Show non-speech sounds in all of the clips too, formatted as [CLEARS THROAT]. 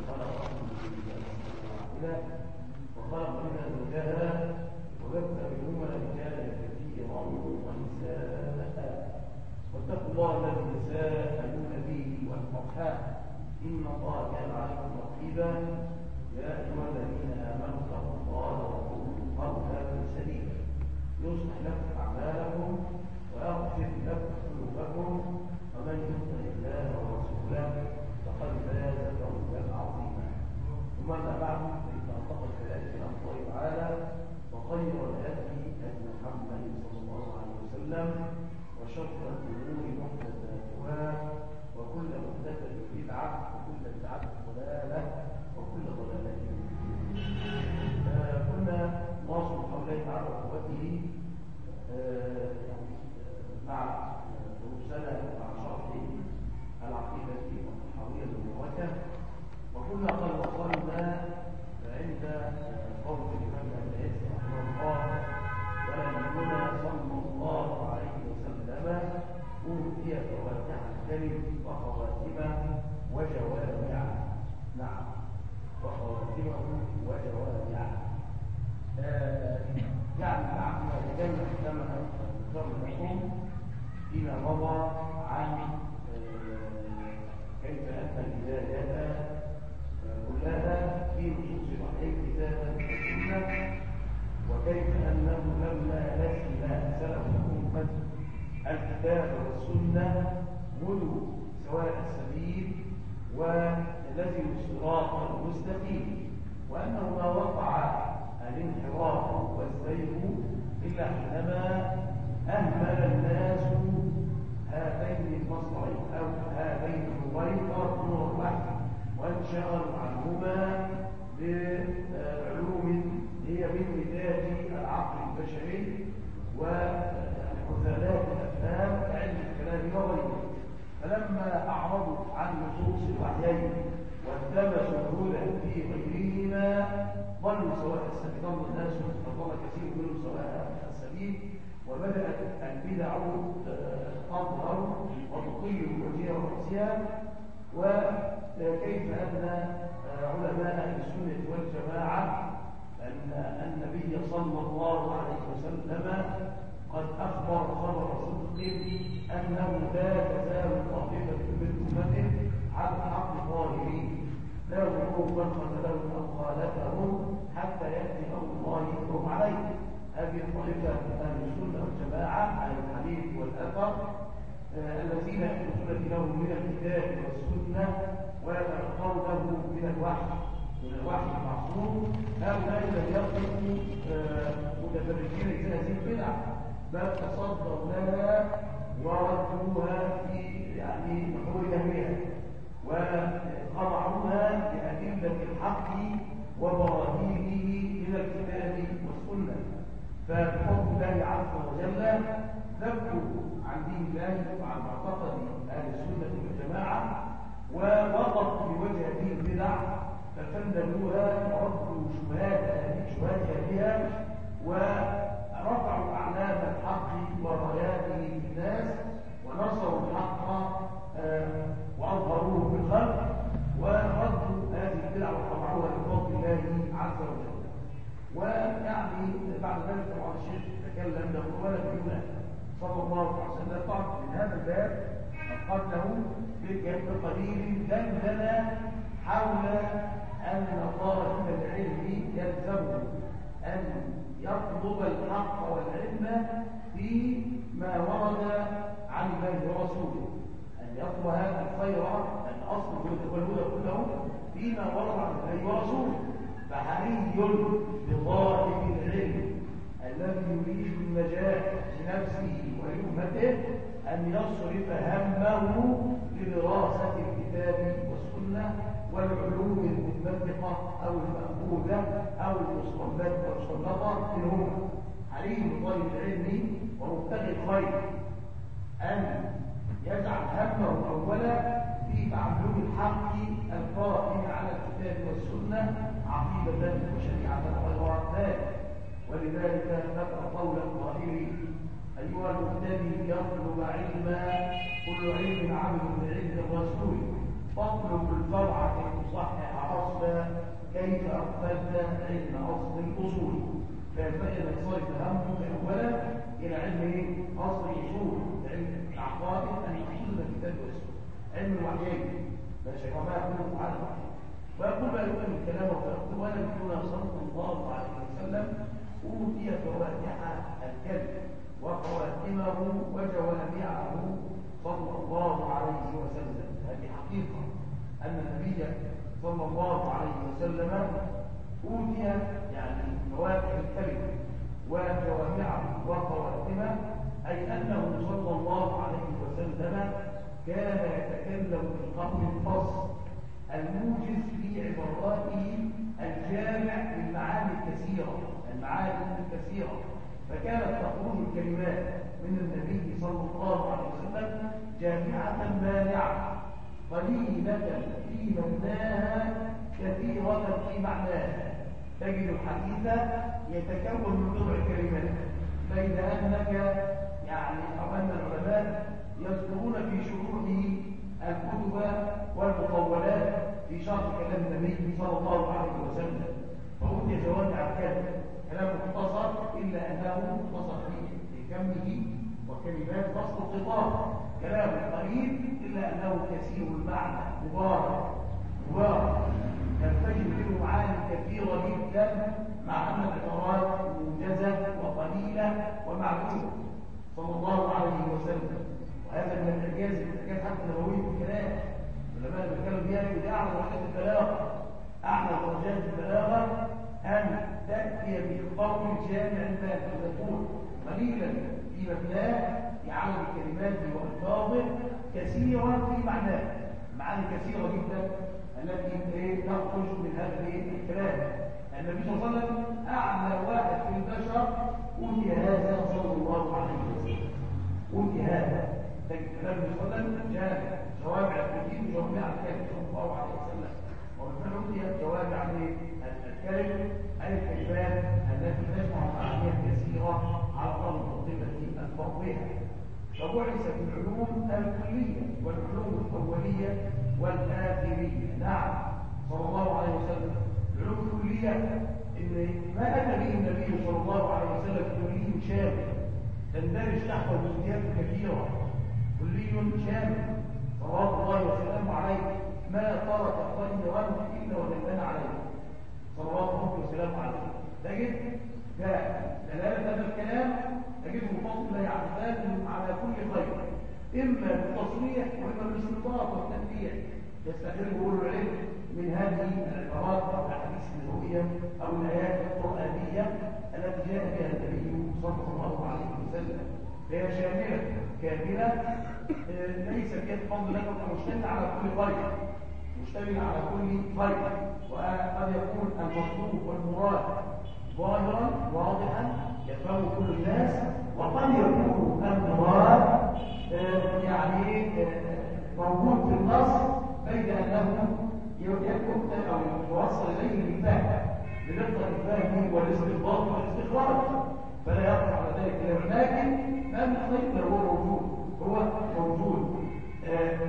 يصلح لكم ويغفر لكم ذنوبكم ومن يطع الله ورسوله فقد فاز فوزا عظيما ثم فإن أصدق الكلام كلام الله تعالى وخير الهدي هدي محمد صلى الله عليه وسلم وشر الأمور محدثاتها وكل محدثة بدعة وكل بدعة ضلالة وكل ضلالة آه، كنا نواصل حول تعالى وقوته آه، يعني آه، مع دروسنا مع شرح العقيدة الطحاوية المباركة. وكنا قد وصلنا عند قول الإمام العز رحمه الله. ونبينا صلى الله عليه وسلم. أوتي فواتح الكلم وخواتمه وجوامعه. نعم. وخواتمه وجوامعه. آه، يعني نعم نتكلم كما ذكرنا لكم فيما مضى عن كيف أن الهداية كلها في نصوص الوحي كتابا وسنة وكيف أنه لما لزم سلف الأمة الكتاب والسنة ملوا سواء السبيل ولزم الصراط المستقيم وأنه ما وقع الانحراف والزيغ إلا حينما أهمل الناس هذين المصدرين أو هذين النورين نور وانشغلوا عنهما بعلوم هي من نتاج العقل البشري وحثالات الأفهام كعلم الكلام وغيره فلما أعرضوا عن نصوص الوحيين والتمسوا الهدى في غيرهما ضلوا سواء السبيل ضل الناس وضل كثير منهم سواء السبيل. وبدأت البدع تظهر وتطير وجهها وراسها وكيف ان علماء أهل السنة والجماعة أن النبي صلى الله عليه وسلم قد أخبر خبر صدق أنه لا تزال طائفة من أمته على الحق ظاهرين. لا يضرهم من خذلهم أو خالفهم حتى يأتي أمر الله يحكم عليه. هذه الطائفة أهل السنة والجماعة أهل الحديث والأثر آه الذين يأخذون دينهم من الكتاب والسنة ويتلقونه من الوحي من الوحي المعصوم. هؤلاء لم يقفوا متفرجين في هذه البدع بل تصدوا لها وردوها في يعني نحور جهمها وخضعوها لأدلة الحق وبراهينه من الكتاب والسنة. فبفضل الله عز وجل ذكروا عن دين الله وعن معتقد أهل السنة والجماعة ووقفوا في وجه هذه البدع ففندلوها وردوا شبهات شبهات بها ورفعوا أعلام الحق وراياته للناس ونصروا الحق آه وأظهروه بالخلق وردوا هذه البدع وطبعوها لفضل الله عز وجل. ويعني بعد ذلك طبعا الشيخ تكلم له ولا بيونا صلى الله عليه وسلم طبعا من هذا الباب قبله بقليل دندن حول أن طالب العلم يلزمه أن يطلب الحق والعلم فيما ورد عن الله ورسوله. أن يطلب هذا الخير الأصل والهدى كله فيما ورد عن الله ورسوله. فحري بطالب العلم الذي يريد النجاة لنفسه ولأمته أن يصرف همه لدراسة الكتاب والسنة والعلوم المتمثقة أو المأخوذة أو المستنبطة منهما عليم طالب العلم ومبتغي الخير. أن يجعل همه أولا في تعلم الحق القائم على الكتاب والسنة عقيدة وشريعة غير ذلك ولذلك ذكر قول القائل أيها المبتدئ يطلب علما كل علم عمل بعلم الرسول. تطلب الفرع كي تصحح أصلا كيف أقبلت علم أصل الأصول؟ فينبغي ان يصرف همك اولا إلى علم أصل الأصول علم العقائد أن يحصل الكتاب والسنة. علم الوحيين. ماشي وما يكون على الوحيين. ويقول بقى يؤمن الكلام ويقول ولم يكن صلى الله عليه وسلم أوتي فواتح الكذب وخواتمه وجوامعه صلى الله عليه وسلم. هذه حقيقة أن النبي صلى الله عليه وسلم أوتي يعني فواتح الكلمة وجوامعه وخواتمه أي أنه صلى الله عليه وسلم كان يتكلم بالقول الفصل الموجز في عباراته الجامع للمعاني الكثيرة المعاني الكثيرة. فكانت تخرج الكلمات من النبي صلى الله عليه وسلم جامعة مانعة قليلة في مبناها كثيرة في معناها. تجد الحديث يتكون من بضع كلمات بين أنك يعني أو أن العلماء يذكرون في شروحه الكتب والمطولات في شرح كلام النبي صلى الله عليه وسلم. فأوتي جوامع الكلمة كلام مختصر إلا أنه مختصر في كمه وكلمات فصل الخطاب. كلام قليل إلا أنه كثير المعنى. مبارك. مبارك. ينتج منه معاني كثيرة جدا مع أن العبارات موجزة وقليلة ومعدودة صلى الله عليه وسلم. من الإعجاز الإعجاز حتى النبوي في الكلام. العلماء اللي بيتكلموا فيها دي أعلى درجات البلاغة. أعلى درجات البلاغة أن تأتي بالقول الجامع الباقي تقول قليلا في مبناه يعلم كلماته وألفاظه كثيرا في معناه. معاني كثيرة جدا التي تخرج من هذا الكلام. النبي صلى الله عليه وسلم أعلى واحد في البشر. أوتي هذا صلى الله عليه وسلم. أوتي هذا. كلام النبي جاء جوامع الدين وجوامع الكلام صلى الله عليه وسلم. وبالفعل أوتي جوامع الكلم أي الكلمات التي تجمع معانيها كثيرة على قدر المقدمة الفرضية فبعث في العلوم الكلية والعلوم الأولية والآخرية. نعم صلى الله عليه وسلم. العلوم الكلية إن ما أتى به النبي صلى الله عليه وسلم كلي شامل تندرج تحت جزئيات كثيرة كلي شامل. صلوات الله وسلامه عليه. ما ترك خيرا إلا ودلنا عليه. صلوات الله وسلامه عليه. تجد؟ دلالة هذا الكلام تجده فضل يعتاد على كل خير. إما بالتصريح وإما بالاستنباط والتنبيه. يستخرجه العلم من هذه العبارات أو الأحاديث النبوية أو الآيات القرآنية التي جاء بها النبي صلى الله عليه وسلم. فهي شاملة كاملة ليس فيها فضل لك مشتمل على كل خير مشتمل على كل خير وقد يكون المطلوب والمراد ظاهرا واضحا يفهمه كل الناس. وقد يكون المراد يعني موجود في النص بين أنه يكون أو يوصل إليه بالفهم بدقه الفهم والاستنباط والاستخراج. ذلك لكن ما من خير هو موجود. هو موجود.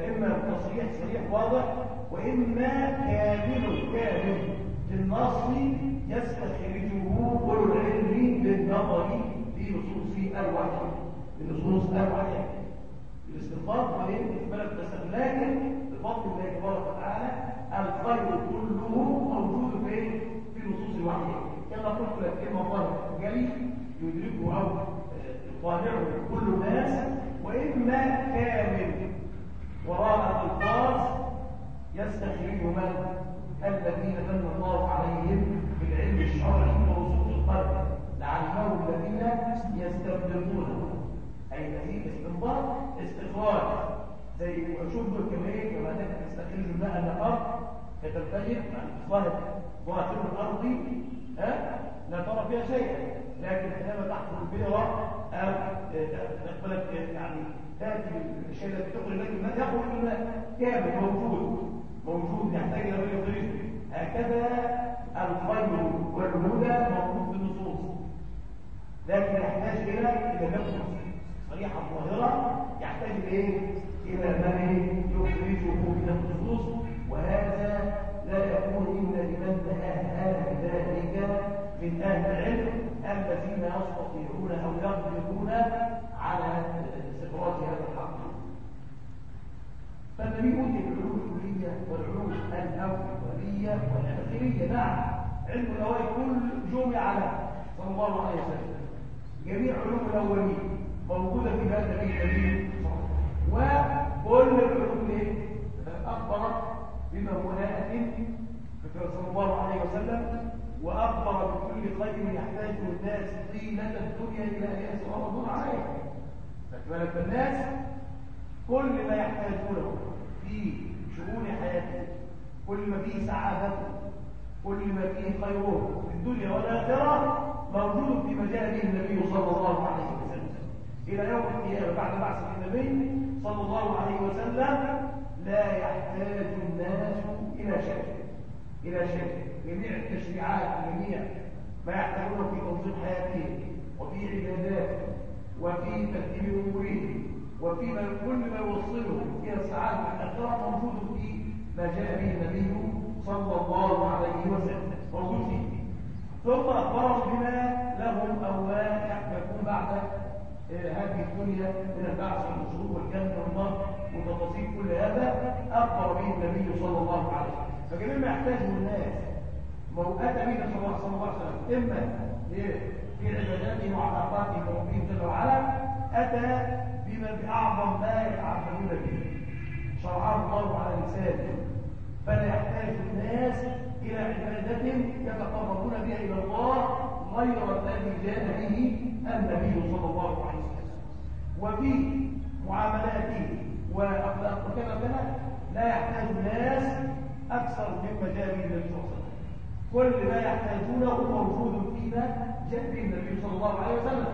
إما تصريح صريح واضح وإما كامل كامل. في النص يستخرجه أولو العلم بالنظر في نصوص الوحي. في نصوص الوحي. الاستنباط بين إثبات التسلل. لكن بفضل الله تبارك وتعالى الخير كله موجود في نصوص الوحي. كما قلت لك كلمة ظاهرة جلي يدركه أو يطالعه كل الناس وإما كامل. وراء الألفاظ يستخرجه من الذين من الله عليهم بالعلم الشرعي ورسوخ القلب. لعلهم الذين يستبدلونه. أي الذين استنباط استخراج. زي شوف دول كمان لما انك تستخرج الماء النهار كتلتجر عن ظاهر ظاهر الأرض ها لا ترى فيها شيئا. لكن حينما تحصل البئر أو تقبلك يعني تاتي بالشيء الذي تخرج لك الماء يخرج الماء كامل موجود موجود يحتاج إلى من يخرجه هكذا الخير والهدى موجود في النصوص لكن يحتاج إلى إلى نفس صريحة ظاهره يحتاج إيه؟ إلى من يخرجه من النصوص. وهذا لا يكون الا لمن تاهل ذلك من أهل العلم الذين يستطيعون أو يقدرون على استخراج هذا الحق. فالنبي أوتي بالعلوم الكلية والعلوم الاوليه والاخريه نعم علم الأوائل كل جمع له صلى الله عليه وسلم. جميع علوم الأولين موجودة في هذا النبي وكل العلوم أخبرت بما هو نائت صلى الله عليه وسلم وأخبر بكل خير يحتاجه الناس طيله الدنيا إلى أن يسرون عليه فكذلك الناس؟ كل ما يحتاجونه في شؤون حياتهم كل ما فيه سعادته كل ما فيه خيره في الدنيا والآخرة موجود في مجال النبي صلى الله عليه وسلم. إلى يوم القيامة بعد بعثه النبي صلى الله عليه وسلم لا يحتاج الناس إلى شيء. إلى شيء. جميع التشريعات جميع ما يحتاجونه في تنظيم حياتهم وفي عباداتهم وفي ترتيب أمورهم وفي كل ما يوصلهم إلى السعاده الاخره موجود في ما جاء به النبي صلى الله عليه وسلم. موجود فيه. ثم أخبرهم بما لهم أو ما يكون بعد هذه الدنيا من البعث والنشور والجنة والنار وتفاصيل كل هذا. أخبر به النبي صلى الله عليه وسلم. فجميع ما يحتاجه الناس ما هو صلى الله عليه وسلم إما في عباداتهم وعلاقاتهم بربهم جل وعلا أتى بما بأعظم ما يتعبدون به شرعه الله على لسانه. فلا يحتاج الناس إلى عبادة يتقربون بها إلى الله غير الذي جاء به النبي صلى الله عليه وسلم. وفي معاملاته وأخلاقه كما لا يحتاج الناس أكثر مما جاء به النبي صلى الله عليه وسلم كل ما يحتاجونه موجود جاء به النبي صلى الله عليه وسلم.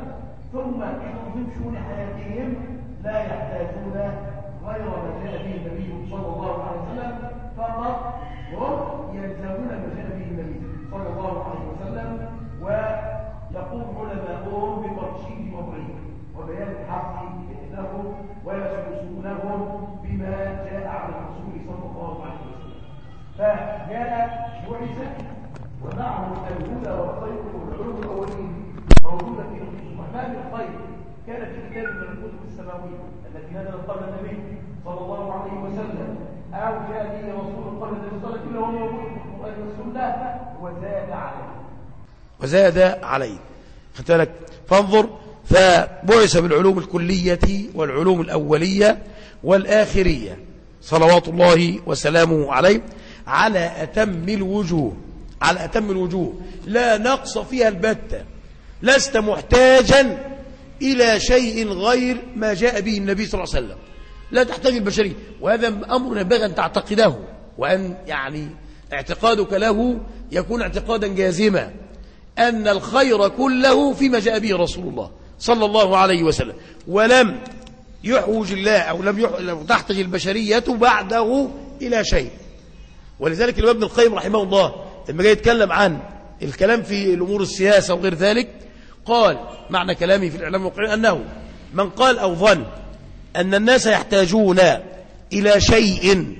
ثم في شؤون حياتهم لا يحتاجون غير ما جاء به النبي صلى الله عليه وسلم. فقط هم يلزمون ما جاء به النبي صلى الله عليه وسلم. ويقوم علماؤهم بترشيد وضعهم وبيان الحق لهم ويسلسونهم بما جاء عن الرسول صلى الله عليه وسلم فجاء بعث ومعه الهدى والخير والعلوم الأولين موجودة في الرحمن الخير كان في كتاب من الكتب السماوية التي نزلت قبل النبي صلى الله عليه وسلم. أو جاء به رسول قبل النبي صلى الله عليه وسلم وهو والسنة وزاد عليه وزاد عليه خدت بالك فانظر فبعث بالعلوم الكلية والعلوم الأولية والآخرية. صلوات الله وسلامه عليه. على أتم الوجوه على أتم الوجوه. لا نقص فيها البتة. لست محتاجا إلى شيء غير ما جاء به النبي صلى الله عليه وسلم. لا تحتاج البشرية. وهذا أمر ينبغي أن تعتقده. وأن يعني اعتقادك له يكون اعتقادا جازما. أن الخير كله فيما جاء به رسول الله صلى الله عليه وسلم. ولم يحوج الله أو لم, تحتج البشرية بعده إلى شيء. ولذلك الإمام ابن القيم رحمه الله لما جاي يتكلم عن الكلام في الأمور السياسة وغير ذلك قال معنى كلامي في الإعلام الواقعي أنه من قال أو ظن أن الناس يحتاجون إلى شيء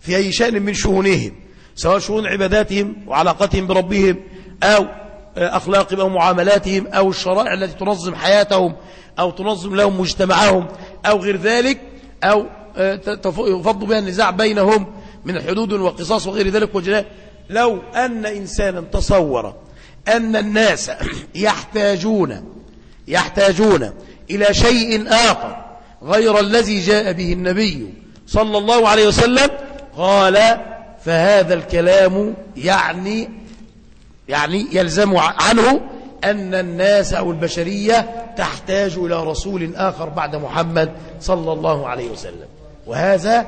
في أي شأن من شؤونهم سواء شؤون عباداتهم وعلاقتهم بربهم أو أخلاقهم أو معاملاتهم أو الشرائع التي تنظم حياتهم أو تنظم لهم مجتمعهم أو غير ذلك أو يفضل بها النزاع بينهم من حدود وقصاص وغير ذلك وجلاء. لو أن إنسانا تصور أن الناس [CLEARS THROAT] يحتاجون يحتاجون إلى شيء آخر غير الذي جاء به النبي صلى الله عليه وسلم قال فهذا الكلام يعني يعني يلزم عنه أن الناس أو البشرية تحتاج إلى رسول آخر بعد محمد صلى الله عليه وسلم. وهذا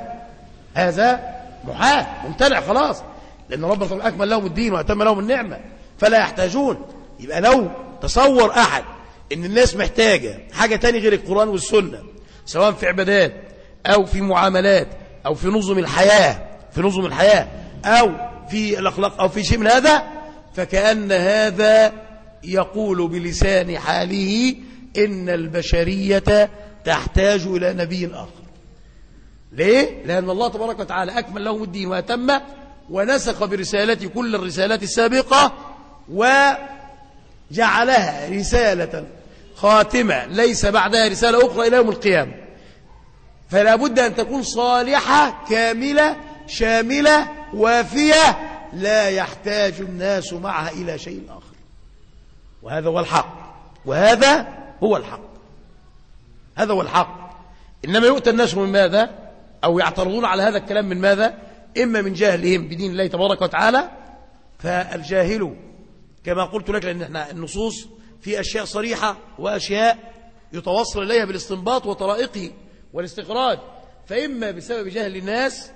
هذا محال ممتنع خلاص. لأن ربنا أكمل لهم الدين وأتم لهم النعمة. فلا يحتاجون. يبقى لو تصور أحد إن الناس محتاجة حاجة تاني غير القرآن والسنة سواء في عبادات أو في معاملات أو في نظم الحياة في نظم الحياة أو في الأخلاق أو في شيء من هذا فكأن هذا يقول بلسان حاله إن البشرية تحتاج إلى نبي آخر. ليه؟ لأن الله تبارك وتعالى أكمل لهم الدين وأتم ونسخ برسالته كل الرسالات السابقة وجعلها رسالة خاتمة ليس بعدها رسالة أخرى إلى يوم القيامة. فلا بد أن تكون صالحة كاملة شاملة وافية لا يحتاج الناس معها إلى شيء آخر. وهذا هو الحق. وهذا هو الحق. هذا هو الحق. إنما يؤتى الناس من ماذا؟ أو يعترضون على هذا الكلام من ماذا؟ إما من جهلهم بدين الله تبارك وتعالى فالجاهل كما قلت لك لأن إحنا النصوص في أشياء صريحة وأشياء يتوصل إليها بالاستنباط وطرائقه والاستخراج فإما بسبب جهل الناس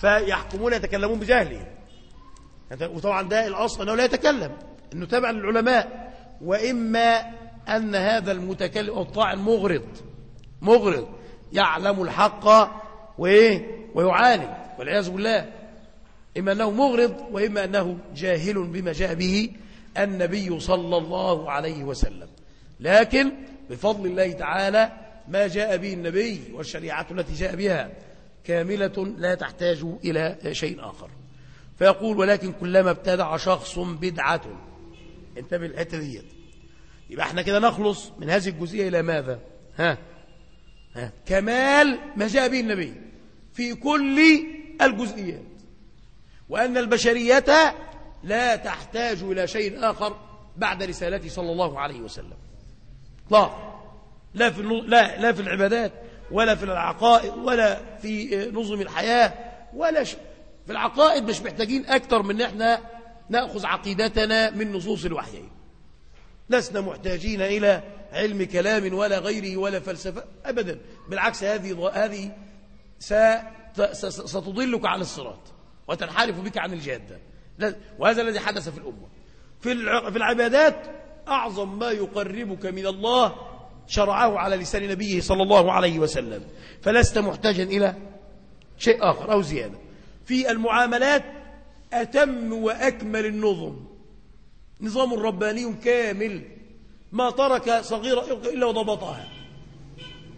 فيحكمون يتكلمون بجهلهم وطبعا ده الأصل أنه لا يتكلم أنه تابع للعلماء. وإما أن هذا المتكلم أو الطاعن مغرض مغرض. يعلم الحق وإيه؟ ويعاند والعياذ بالله. إما أنه مغرض وإما أنه جاهل بما جاء به النبي صلى الله عليه وسلم. لكن بفضل الله تعالى ما جاء به النبي والشريعة التي جاء بها كاملة لا تحتاج إلى شيء آخر. فيقول ولكن كلما ابتدع شخص بدعة. انتبه الحتة ديت. يبقى إحنا كده نخلص من هذه الجزئية إلى ماذا؟ ها؟ كمال ما جاء به النبي في كل الجزئيات. وأن البشرية لا تحتاج إلى شيء آخر بعد رسالته صلى الله عليه وسلم. لا. لا في, لا, لا في العبادات ولا في العقائد ولا في نظم الحياة ولا ش... في العقائد مش محتاجين أكثر من إحنا نأخذ عقيدتنا من نصوص الوحيين. لسنا محتاجين إلى علم كلام ولا غيره ولا فلسفة أبدا. بالعكس هذه هذه ستضلك عن الصراط وتنحرف بك عن الجادة وهذا الذي حدث في الأمة. في العبادات أعظم ما يقربك من الله شرعه على لسان نبيه صلى الله عليه وسلم. فلست محتاجا إلى شيء آخر أو زيادة. في المعاملات أتم وأكمل النظم. نظام رباني كامل ما ترك صغيرة إلا وضبطها.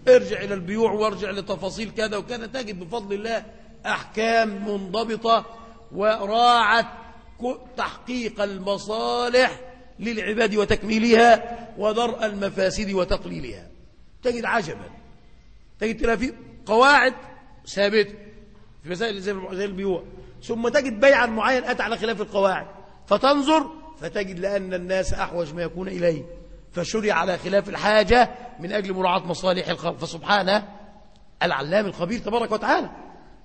ارجع إلى البيوع وارجع لتفاصيل كذا وكذا تجد بفضل الله أحكام منضبطة وراعت تحقيق المصالح للعباد وتكميلها ودرء المفاسد وتقليلها. تجد عجبا. تجد ترى في قواعد ثابته في مسائل زي البيوع. ثم تجد بيعا معين أتى على خلاف القواعد. فتنظر فتجد لأن الناس أحوج ما يكون إليه. فشرع على خلاف الحاجة من أجل مراعاة مصالح الخلق. فسبحانه العلام الخبير تبارك وتعالى.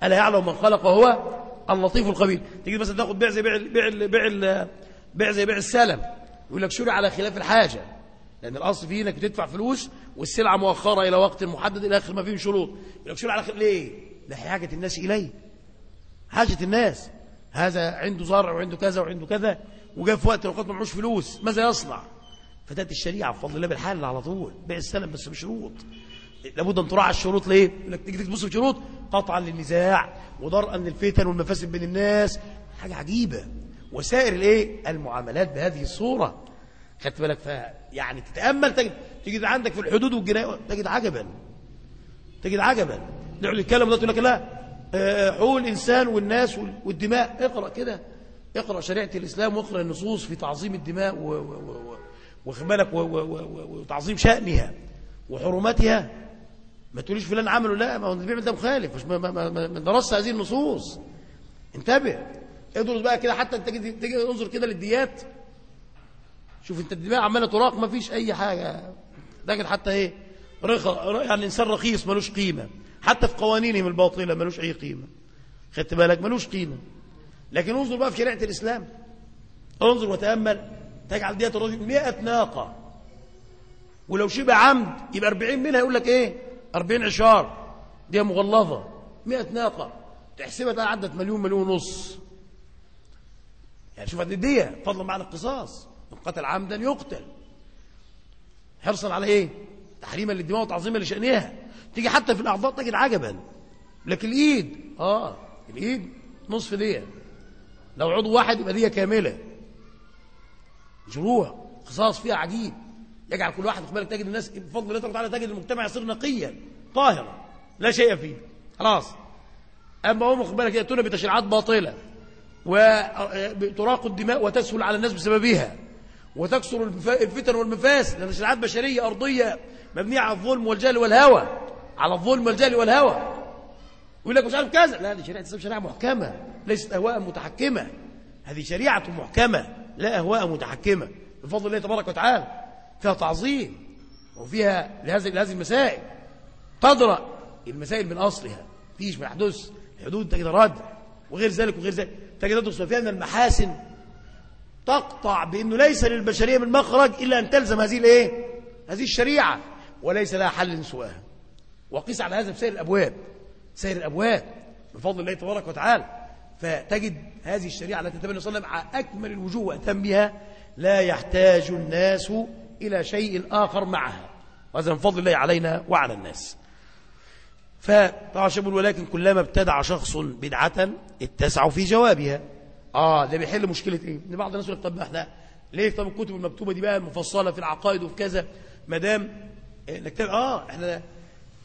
ألا يعلم من خلق هو اللطيف الخبير. تيجي مثلا تاخد بيع زي بيع بيع بيع بيع زي بيع السلم. يقول لك شرع على خلاف الحاجة. لأن الأصل فيه إنك تدفع فلوس والسلعة مؤخرة إلى وقت محدد إلى آخر ما فيه شروط. يقول لك شرع على خلاف ليه؟ لحاجة الناس إليه. حاجة الناس. هذا عنده زرع وعنده كذا وعنده كذا. وجاء في وقت الأوقات ما معوش فلوس ماذا يصنع؟ فتأتي الشريعة بفضل الله بالحال على طول بيع السلم بس بشروط. لابد أن تراعى الشروط ليه؟ لك تيجي تبص في شروط قطعا للنزاع ودرءا للفتن والمفاسد بين الناس. حاجة عجيبة. وسائر الإيه؟ المعاملات بهذه الصورة. خدت بالك؟ فيها يعني تتأمل تجد تجد عندك في الحدود والجناية تجد عجبا. تجد عجبا. نقعد نتكلم تقول لك لا. حقوق الإنسان والناس والدماء. اقرأ كده. اقرأ شريعة الإسلام واقرأ النصوص في تعظيم الدماء واخد بالك وتعظيم شأنها وحرماتها. ما تقوليش فلان عمله لا ما هو بيعمل ده مخالف مش ما, ما, ما, ما هذه النصوص. انتبه. ادرس بقى كده حتى انت تيجي انظر كده للديات. شوف انت الدماء عمالة تراق ما فيش أي حاجة. لكن حتى إيه؟ رخ... يعني إنسان رخيص ملوش قيمة. حتى في قوانينهم الباطلة ملوش أي قيمة. خدت بالك؟ ملوش قيمة. لكن انظر بقى في شريعة الإسلام. انظر وتأمل. تجعل دية الرجل 100 ناقة. ولو شبه عمد يبقى 40 منها يقول لك إيه؟ 40 عشار. دي مغلظة. 100 ناقة. تحسبها ده عدت مليون مليون ونص. يعني شوف الدية فضلا معنى القصاص. من قتل عمدا يقتل. حرصا على إيه؟ تحريما للدماء وتعظيما لشأنها. تيجي حتى في الأعضاء تجد عجبا. لكن الإيد. آه. الإيد نصف دية. لو عضو واحد يبقى دية كاملة. جروح قصاص فيها عجيب. يجعل كل واحد بالك تجد الناس بفضل الله تعالى تجد المجتمع يصير نقيا طاهرا لا شيء فيه. خلاص. أما هم بالك يأتون بتشريعات باطلة وتراق الدماء وتسهل على الناس بسببها وتكسر الفتن والمفاسد لأن شريعات بشرية أرضية مبنية على الظلم والجهل والهوى على الظلم والجهل والهوى. يقول لك مش عارف كذا. لا دي شريعة شريعة محكمة ليست أهواء متحكمة. هذه شريعة محكمة لا أهواء متحكمة. بفضل الله تبارك وتعالى فيها تعظيم وفيها لهذه لهذه المسائل. تدرأ المسائل من أصلها. فيش ما يحدث حدود تجد رد وغير ذلك وغير ذلك. تجد تدرس المحاسن تقطع بأنه ليس للبشرية من مخرج إلا أن تلزم هذه الإيه؟ هذه الشريعة وليس لها حل سواها. وقيس على هذا بسائر الأبواب. سائر الأبواب بفضل الله تبارك وتعالى. فتجد هذه الشريعة التي تبنى صلى الله عليه وسلم على أكمل الوجوه وأتم بها لا يحتاج الناس إلى شيء آخر معها. وهذا من فضل الله علينا وعلى الناس. فطبعا ولكن كلما ابتدع شخص بدعة اتسعوا في جوابها. آه ده بيحل مشكلة إيه؟ إن بعض الناس يقول طب إحنا ليه طب الكتب المكتوبة دي بقى مفصلة في العقائد وفي كذا؟ ما دام نكتب آه إحنا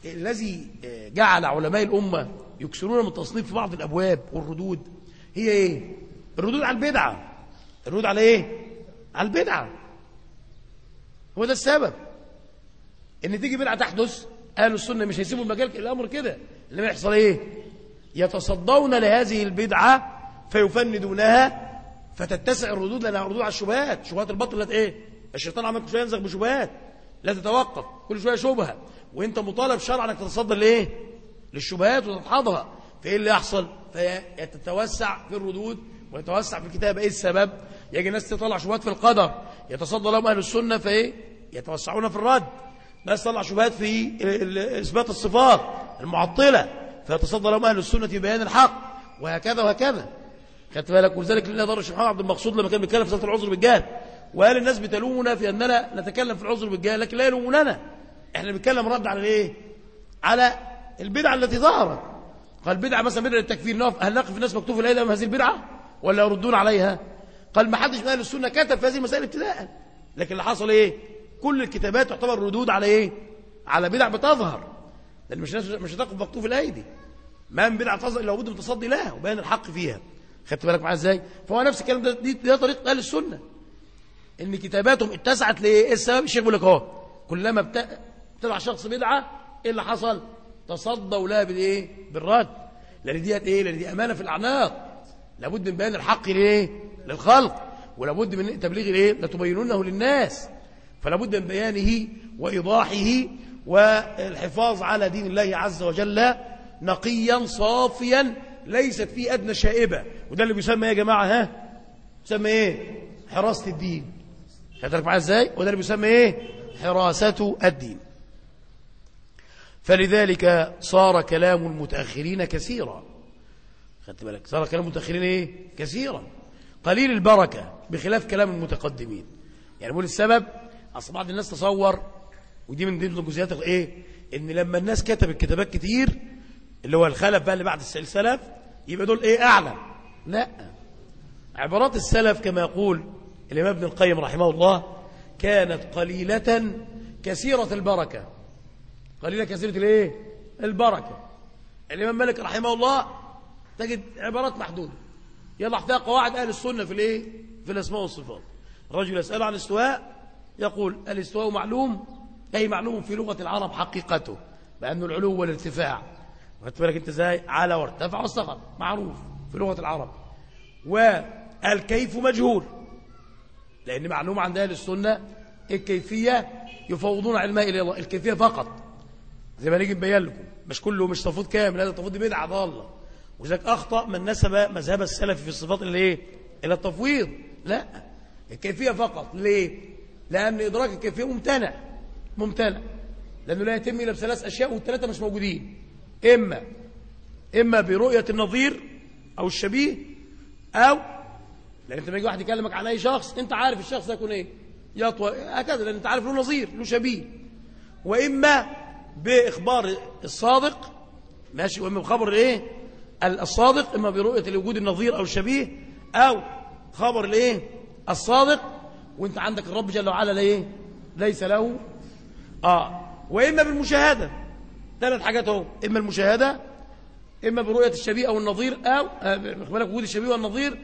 الذي جعل علماء الأمة يكسرون من التصنيف في بعض الأبواب والردود هي إيه؟ الردود على البدعة. الردود على إيه؟ على البدعة. هو ده السبب. إن تيجي بدعة تحدث أهل السنة مش هيسيبوا المجال الأمر كده. اللي ما يحصل إيه؟ يتصدون لهذه البدعة فيفندونها فتتسع الردود لأنها ردود على الشبهات. شبهات البطل إيه؟ الشيطان عمل كل شوية ينزغ بشبهات. لا تتوقف. كل شوية شبهة. وانت مطالب شرعا انك تتصدى لإيه؟ للشبهات وتدحضها فإيه اللي يحصل؟ فيتتوسع في الردود ويتوسع في الكتاب. إيه السبب؟ يجي الناس تطلع شبهات في القدر. يتصدى لهم أهل السنة فايه يتوسعون في الرد. ناس تطلع شبهات في إثبات الصفات المعطلة. فيتصدى لهم أهل السنة في بيان الحق. وهكذا وهكذا. خدت بالك؟ ولذلك لله ضر الشيخ عبد المقصود لما كان بيتكلم في صلاه العذر بالجهل. وقال الناس بتلومنا في أننا نتكلم في العذر بالجهل لكن لا يلوموننا. إحنا بنتكلم رد على الايه على البدعة التي ظهرت. قال بدعة مثلا بدعة التكفير نقف هل نقف الناس مكتوب في الايه هذه البدعة؟ ولا يردون عليها؟ قال ما حدش من أهل السنة كتب في هذه المسائل ابتداء لكن اللي حصل إيه؟ كل الكتابات تعتبر ردود على إيه؟ على بدع بتظهر. لأن مش مش هتقف مكتوب الايدي ما من بدعة تظهر إلا لابد من تصدي لها وبيان الحق فيها. خدت بالك معايا إزاي؟ فهو نفس الكلام ده دي, دي طريقة أهل السنة. إن كتاباتهم اتسعت لإيه؟ السبب؟ الشيخ بيقول لك أهو كلما ابتدع شخص بدعة إيه اللي حصل؟ تصدوا لها بالإيه؟ بالرد. لأن ديت إيه؟ لأن دي أمانة في الأعناق. لابد من بيان الحق لإيه؟ للخلق. ولابد من تبليغ الإيه؟ لتبينونه للناس. فلا بد من بيانه وإيضاحه والحفاظ على دين الله عز وجل نقيا صافيا ليست فيه أدنى شائبة. وده اللي بيسمى يا جماعة؟ ها؟ بيسمى إيه؟ حراسة الدين. خدتك معايا إزاي؟ وده اللي بيسمى إيه؟ حراسة الدين. فلذلك صار كلام المتأخرين كثيرا. خدت بالك؟ صار كلام المتأخرين إيه؟ كثيرا. قليل البركة بخلاف كلام المتقدمين. يعني بقول السبب أصل بعض الناس تصور ودي من ضمن الجزئيات إيه؟ إن لما الناس كتبت كتابات كتير اللي هو الخلف بقى اللي بعد السلف يبقى دول إيه؟ أعلى. لا. عبارات السلف كما يقول الإمام ابن القيم رحمه الله كانت قليلة كثيرة البركة. قليلة كثيرة الإيه؟ البركة. الإمام مالك رحمه الله تجد عبارات محدودة. يضع فيها قواعد أهل السنة في الإيه؟ في الأسماء والصفات. الرجل يسأل عن الاستواء يقول الاستواء معلوم؟ أي معلوم في لغة العرب حقيقته بأنه العلو والارتفاع. وخدت بالك أنت إزاي؟ على وارتفع واستقر معروف في لغة العرب. والكيف مجهول. لأن معلوم عند أهل السنة الكيفية يفوضون علمها إلى الله. الكيفية فقط. زي ما نيجي نبين لكم مش كله مش تفوض كامل هذا التفويض دي بدعة ضالة وذلك أخطأ من نسب مذهب السلف في الصفات اللي إيه؟ إلى التفويض. لا. الكيفية فقط. ليه؟ لأن إدراك الكيفية ممتنع. ممتنع. لأنه لا يتم إلا بثلاث أشياء والثلاثة مش موجودين. إما إما برؤية النظير أو الشبيه أو لأن أنت لما يجي واحد يكلمك عن أي شخص أنت عارف الشخص ده يكون إيه؟ يطوى. هكذا لأن أنت عارف له نظير له شبيه. وإما بإخبار الصادق ماشي وإما بخبر الإيه الصادق إما برؤية الوجود النظير أو الشبيه أو خبر الإيه؟ الصادق. وأنت عندك الرب جل وعلا ليه ليس له. آه. وإما بالمشاهدة. ثلاث حاجات أهو. إما المشاهدة إما برؤية الشبيه أو النظير أو بالك وجود الشبيه والنظير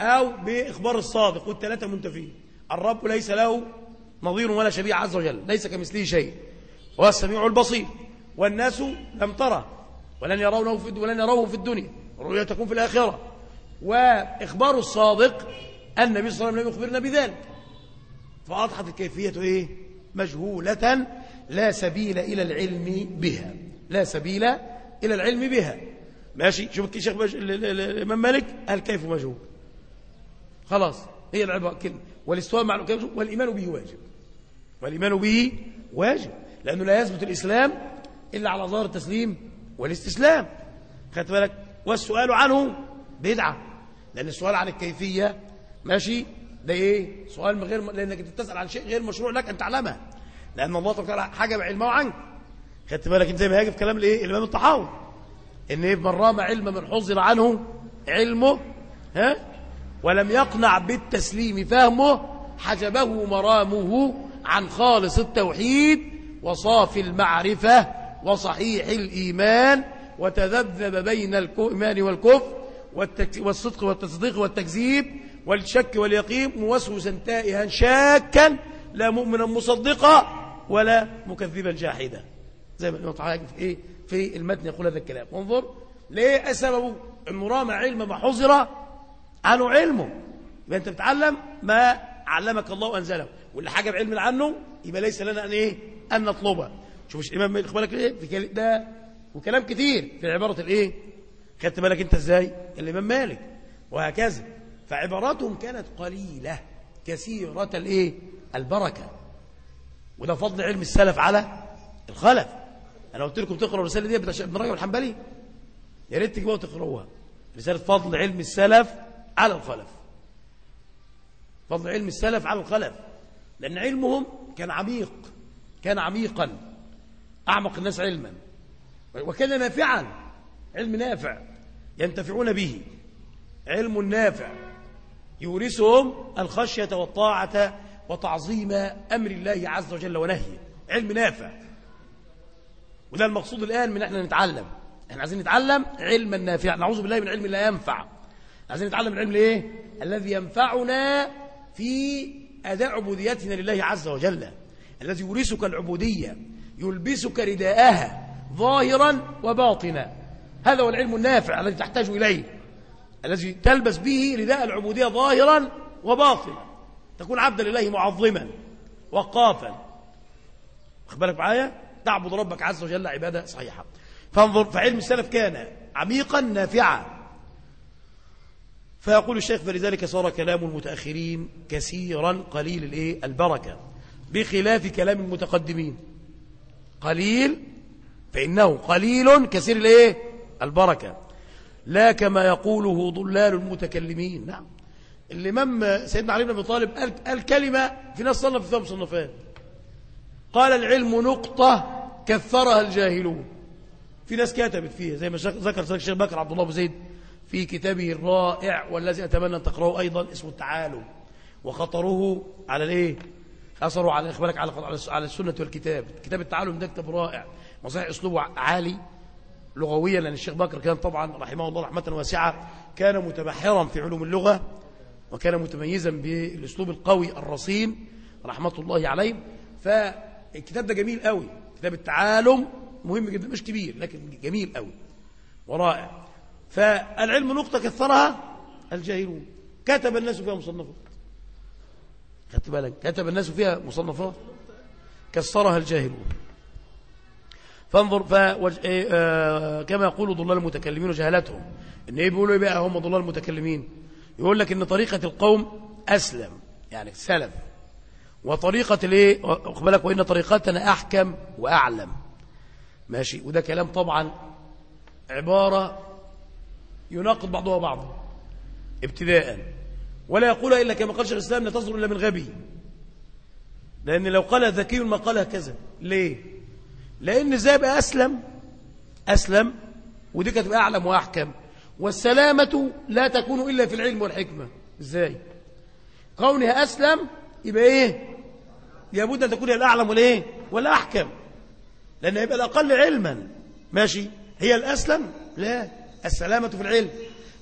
أو بإخبار الصادق والثلاثه منتفين. الرب ليس له نظير ولا شبيه عز وجل ليس كمثله شيء. هو السميع البصير. والناس لم تره ولن يرونه في ولن يروه في الدنيا. الرؤيا تكون في الآخرة. وإخبار الصادق النبي صلى الله عليه وسلم يخبرنا بذلك. فأضحت الكيفية إيه؟ مجهولة لا سبيل إلى العلم بها. لا سبيل إلى العلم بها. ماشي؟ شوف الشيخ. الإمام مالك قال كيف مجهول؟ خلاص هي العبارة كلمة والإستواء مع الكيف والإيمان به واجب. والإيمان به واجب. لأنه لا يثبت الإسلام إلا على ظاهر التسليم والاستسلام. خدت بالك؟ والسؤال عنه بدعة لأن السؤال عن الكيفية ماشي؟ ده إيه؟ سؤال غير لأنك تسال عن شيء غير مشروع لك أن تعلمه. لأن الله تبارك وتعالى حجب علمه عنك. خدت بالك؟ أنت زي ما هيجي في كلام الإيه؟ الإمام الطحاوي. إن إيه؟ من رام علم من حذر عنه علمه ها؟ ولم يقنع بالتسليم فهمه حجبه مرامه عن خالص التوحيد وصافي المعرفة وصحيح الإيمان وتذبذب بين الإيمان والكفر والصدق والتصديق والتكذيب والشك واليقين موسوسا تائها شاكا لا مؤمنا مصدقا ولا مكذبا جاحدا. زي ما في إيه؟ في المتن يقول هذا الكلام. انظر ليه سببه انه رام علم ما حظر عنه علمه. يبقى أنت بتعلم ما علمك الله وأنزله. واللي حاجة بعلم عنه يبقى ليس لنا أن إيه؟ ان نطلبه شوف الامام إخبارك إيه؟ في كلام ده وكلام كتير في عبارة الإيه؟ خدت بالك أنت إزاي؟ الامام مالك وهكذا. فعباراتهم كانت قليلة كثيرة الإيه؟ البركة. وده فضل علم السلف على الخلف. أنا قلت لكم تقرأوا الرسالة دي ابن رجب الحنبلي؟ يا ريت تجيبوها وتقرأوها رسالة فضل علم السلف على الخلف. فضل علم السلف على الخلف. لأن علمهم كان عميق. كان عميقا أعمق الناس علما. وكان نافعا علم نافع ينتفعون به. علم نافع يورثهم الخشية والطاعة وتعظيم أمر الله عز وجل ونهيه. علم نافع. وده المقصود الآن من إحنا نتعلم. إحنا عايزين نتعلم علما نافعا. نعوذ بالله من علم لا ينفع. عايزين نتعلم العلم الايه الذي ينفعنا في أداء عبوديتنا لله عز وجل. الذي يورثك العبودية يلبسك رداءها ظاهرا وباطنا. هذا هو العلم النافع الذي تحتاج إليه الذي تلبس به رداء العبودية ظاهرا وباطنا. تكون عبدا لله معظما وقافا. بالك معايا؟ تعبد ربك عز وجل عبادة صحيحة. فانظر فعلم السلف كان عميقا نافعا. فيقول الشيخ فلذلك صار كلام المتأخرين كثيرا قليل الإيه؟ البركة. بخلاف كلام المتقدمين. قليل فإنه قليل كثير الإيه؟ البركة. لا كما يقوله ضلال المتكلمين. نعم. الإمام سيدنا علي بن أبي طالب قال, قال كلمة في ناس صنف في ثوب صنفات قال العلم نقطة كثرها الجاهلون. في ناس كتبت فيها زي ما ذكر الشيخ بكر عبد الله أبو زيد في كتابه الرائع والذي أتمنى أن تقرأه أيضا اسمه التعالم. وخطره على الإيه؟ أثره على إخبارك على على السنة والكتاب. كتاب التعالم ده كتاب رائع. وصحيح أسلوبه عالي. لغويا لأن الشيخ بكر كان طبعا رحمه الله رحمة واسعة. كان متبحرا في علوم اللغة وكان متميزا بالأسلوب القوي الرصين رحمة الله عليه. فالكتاب ده جميل قوي. كتاب التعالم مهم جدا مش كبير لكن جميل قوي ورائع. فالعلم نقطة كثرها الجاهلون. كتب الناس فيها مصنفات خدت بالك؟ كتب الناس فيها مصنفات. كسرها الجاهلون. فانظر فوج... إيه آه كما يقول ضلال المتكلمين وجهلتهم إن إيه بيقولوا إيه بقى؟ هم ضلال المتكلمين. يقول لك إن طريقة القوم أسلم يعني السلف وطريقة الإيه؟ بالك؟ وإن طريقتنا أحكم وأعلم. ماشي؟ وده كلام طبعا عبارة يناقض بعضها بعضا. ابتداء ولا يقولها إلا كما قال شيخ الإسلام لا تصدر إلا من غبي. لأن لو قالها ذكي ما قالها كذا ليه؟ لأن بقى أسلم أسلم ودي كانت أعلم وأحكم. والسلامة لا تكون إلا في العلم والحكمة. إزاي؟ كونها أسلم يبقى إيه؟ لابد أن تكون هي الأعلم والإيه؟ والأحكم. لأن يبقى الأقل علما. ماشي؟ هي الأسلم؟ لا. السلامة في العلم.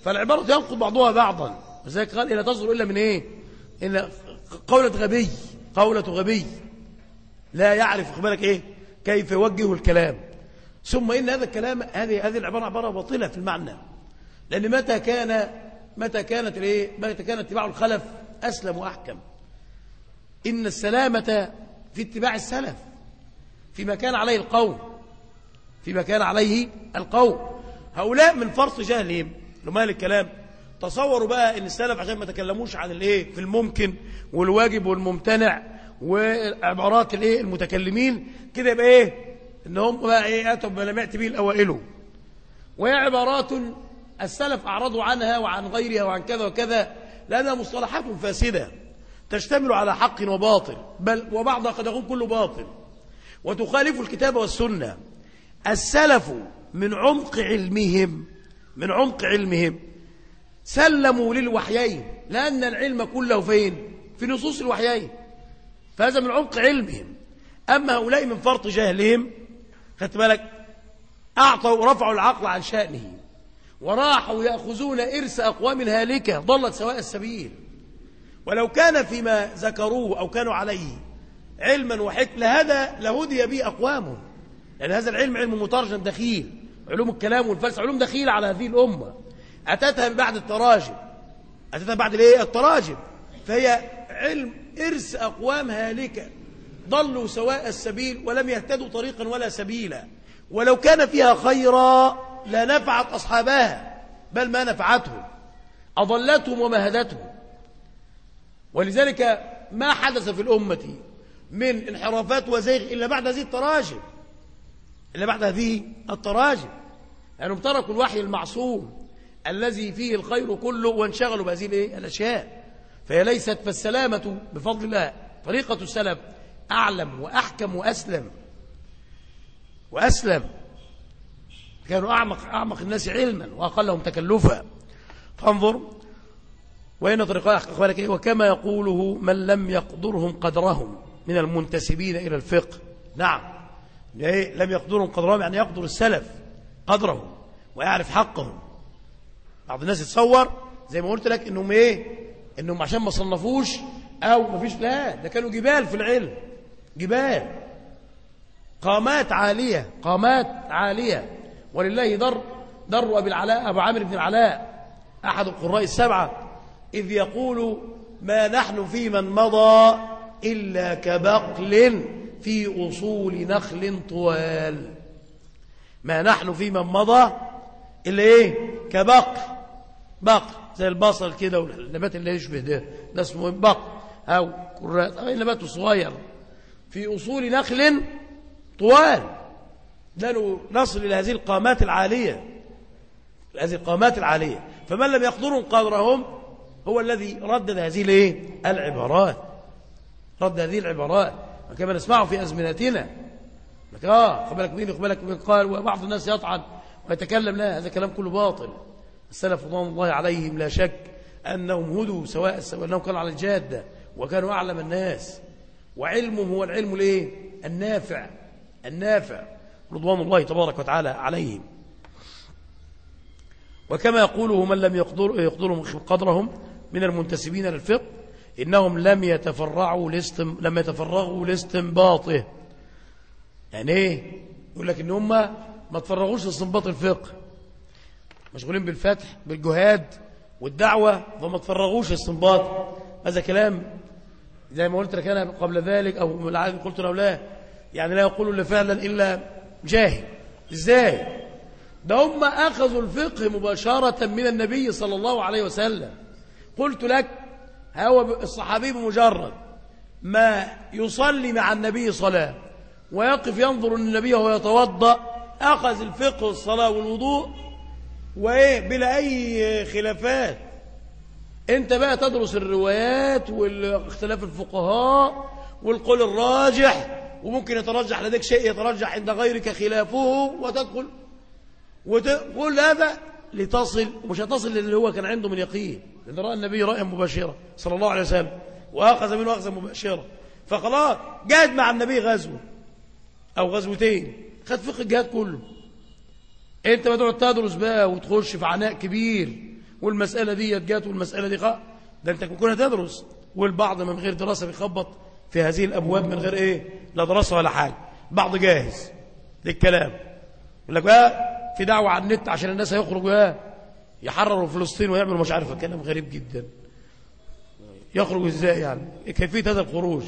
فالعبارة ينقض بعضها بعضا. وذلك قال إلا تصدر إلا من إيه؟ إلا قولة غبي قولة غبي. لا يعرف بالك إيه؟ كيف يوجه الكلام. ثم إن هذا الكلام هذه هذه العبارة عبارة باطلة في المعنى. لأن متى كان متى كانت الإيه؟ متى كان اتباع الخلف أسلم وأحكم. إن السلامة في اتباع السلف فيما كان عليه القوم فيما كان عليه القوم هؤلاء من فرط جهلهم لمال الكلام؟ تصوروا بقى إن السلف عشان ما تكلموش عن الإيه في الممكن والواجب والممتنع وعبارات الإيه المتكلمين كده يبقى إيه؟ ان هم بقى إيه آتوا بما لم يأتي به الأوائل. وهي عبارات السلف أعرضوا عنها وعن غيرها وعن كذا وكذا لأنها مصطلحات فاسدة تشتمل على حق وباطل بل وبعضها قد يكون كله باطل. وتخالف الكتاب والسنة. السلف من عمق علمهم من عمق علمهم سلموا للوحيين لأن العلم كله فين؟ في نصوص الوحيين. فهذا من عمق علمهم. أما هؤلاء من فرط جهلهم خدت بالك؟ أعطوا رفعوا العقل عن شأنه. وراحوا يأخذون إرث أقوام هالكة ضلت سواء السبيل. ولو كان فيما ذكروه أو كانوا عليه علما وحكم لهذا لهدي به أقوامهم. لأن هذا العلم علم مترجم دخيل. علوم الكلام والفلسفة علوم دخيلة على هذه الأمة. أتتها من بعد التراجم. أتتها بعد الإيه؟ التراجم. فهي علم إرث أقوام هالكة ضلوا سواء السبيل ولم يهتدوا طريقا ولا سبيلا. ولو كان فيها خيرا لنفعت أصحابها بل ما نفعتهم. أضلتهم ومهدتهم ولذلك ما حدث في الأمة من انحرافات وزيغ إلا بعد هذه التراجم. إلا بعد هذه التراجم. لأنهم يعني تركوا الوحي المعصوم. الذي فيه الخير كله وانشغلوا بهذه الأشياء. فهي ليست فالسلامة بفضل الله طريقة السلف أعلم وأحكم وأسلم. وأسلم. كانوا أعمق, أعمق الناس علما وأقلهم تكلفا. فانظر وإن طريقة أخبارك إيه وكما يقوله من لم يقدرهم قدرهم من المنتسبين إلى الفقه. نعم. يعني لم يقدرهم قدرهم يعني يقدر السلف قدرهم ويعرف حقهم. بعض الناس يتصور زي ما قلت لك انهم إيه؟ انهم عشان ما صنفوش أو ما فيش لا ده كانوا جبال في العلم. جبال. قامات عالية قامات عالية. ولله در در أبي العلاء أبو عامر بن العلاء أحد القراء السبعة إذ يقول ما نحن في من مضى إلا كبقل في أصول نخل طوال. ما نحن في من مضى إلا إيه؟ كبقل. بقل زي البصل كده والنبات اللي يشبه ده ده اسمه بقل أو كرات. أو نبات صغير. في أصول نخل طوال. ده نصل إلى هذه القامات العالية. هذه القامات العالية. فمن لم يقدروا قدرهم هو الذي ردد هذه الإيه؟ العبارات. رد هذه العبارات. كما نسمعه في أزمنتنا. آه خبالك مين خبالك مين قال وبعض الناس يطعن ويتكلم. لا هذا كلام كله باطل. السلف رضوان الله عليهم لا شك أنهم هدوا سواء سواء أنهم كانوا على الجادة وكانوا أعلم الناس. وعلمهم هو العلم الإيه؟ النافع. النافع. رضوان الله تبارك وتعالى عليهم. وكما يقوله من لم يقدر يقدرهم قدرهم من المنتسبين للفقه إنهم لم يتفرعوا لاستم لم يتفرغوا لاستنباطه. يعني إيه؟ يقول لك إن هم ما تفرغوش لاستنباط الفقه. مشغولين بالفتح بالجهاد والدعوة فما تفرغوش لاستنباط هذا كلام زي ما قلت لك أنا قبل ذلك أو العادي قلت له لا. يعني لا يقول اللي فعلا إلا جاهل. إزاي؟ ده هم أخذوا الفقه مباشرة من النبي صلى الله عليه وسلم. قلت لك هو الصحابي بمجرد ما يصلي مع النبي صلاة ويقف ينظر النبي وهو يتوضأ أخذ الفقه والصلاة والوضوء وإيه؟ بلا أي خلافات. أنت بقى تدرس الروايات واختلاف الفقهاء والقول الراجح وممكن يترجح لديك شيء يترجح عند غيرك خلافه وتدخل وتقول هذا لتصل مش هتصل للي هو كان عنده من يقين. لأن رأى النبي رأيا مباشرة صلى الله عليه وسلم وأخذ منه أخذا مباشرة. فخلاص جاهد مع النبي غزوة أو غزوتين خد فقه الجهاد كله. انت ما تقعد تدرس بقى وتخش في عناء كبير والمسألة دي جات والمسألة دي خ... ده انت ممكن تدرس والبعض من غير دراسة بيخبط في هذه الأبواب من غير إيه؟ لا دراسة ولا حاجة. بعض جاهز للكلام. يقول لك بقى في دعوة على النت عشان الناس هيخرجوا بقى يحرروا فلسطين ويعملوا مش عارف كلام غريب جدا. يخرجوا إزاي يعني؟ كيفية هذا الخروج؟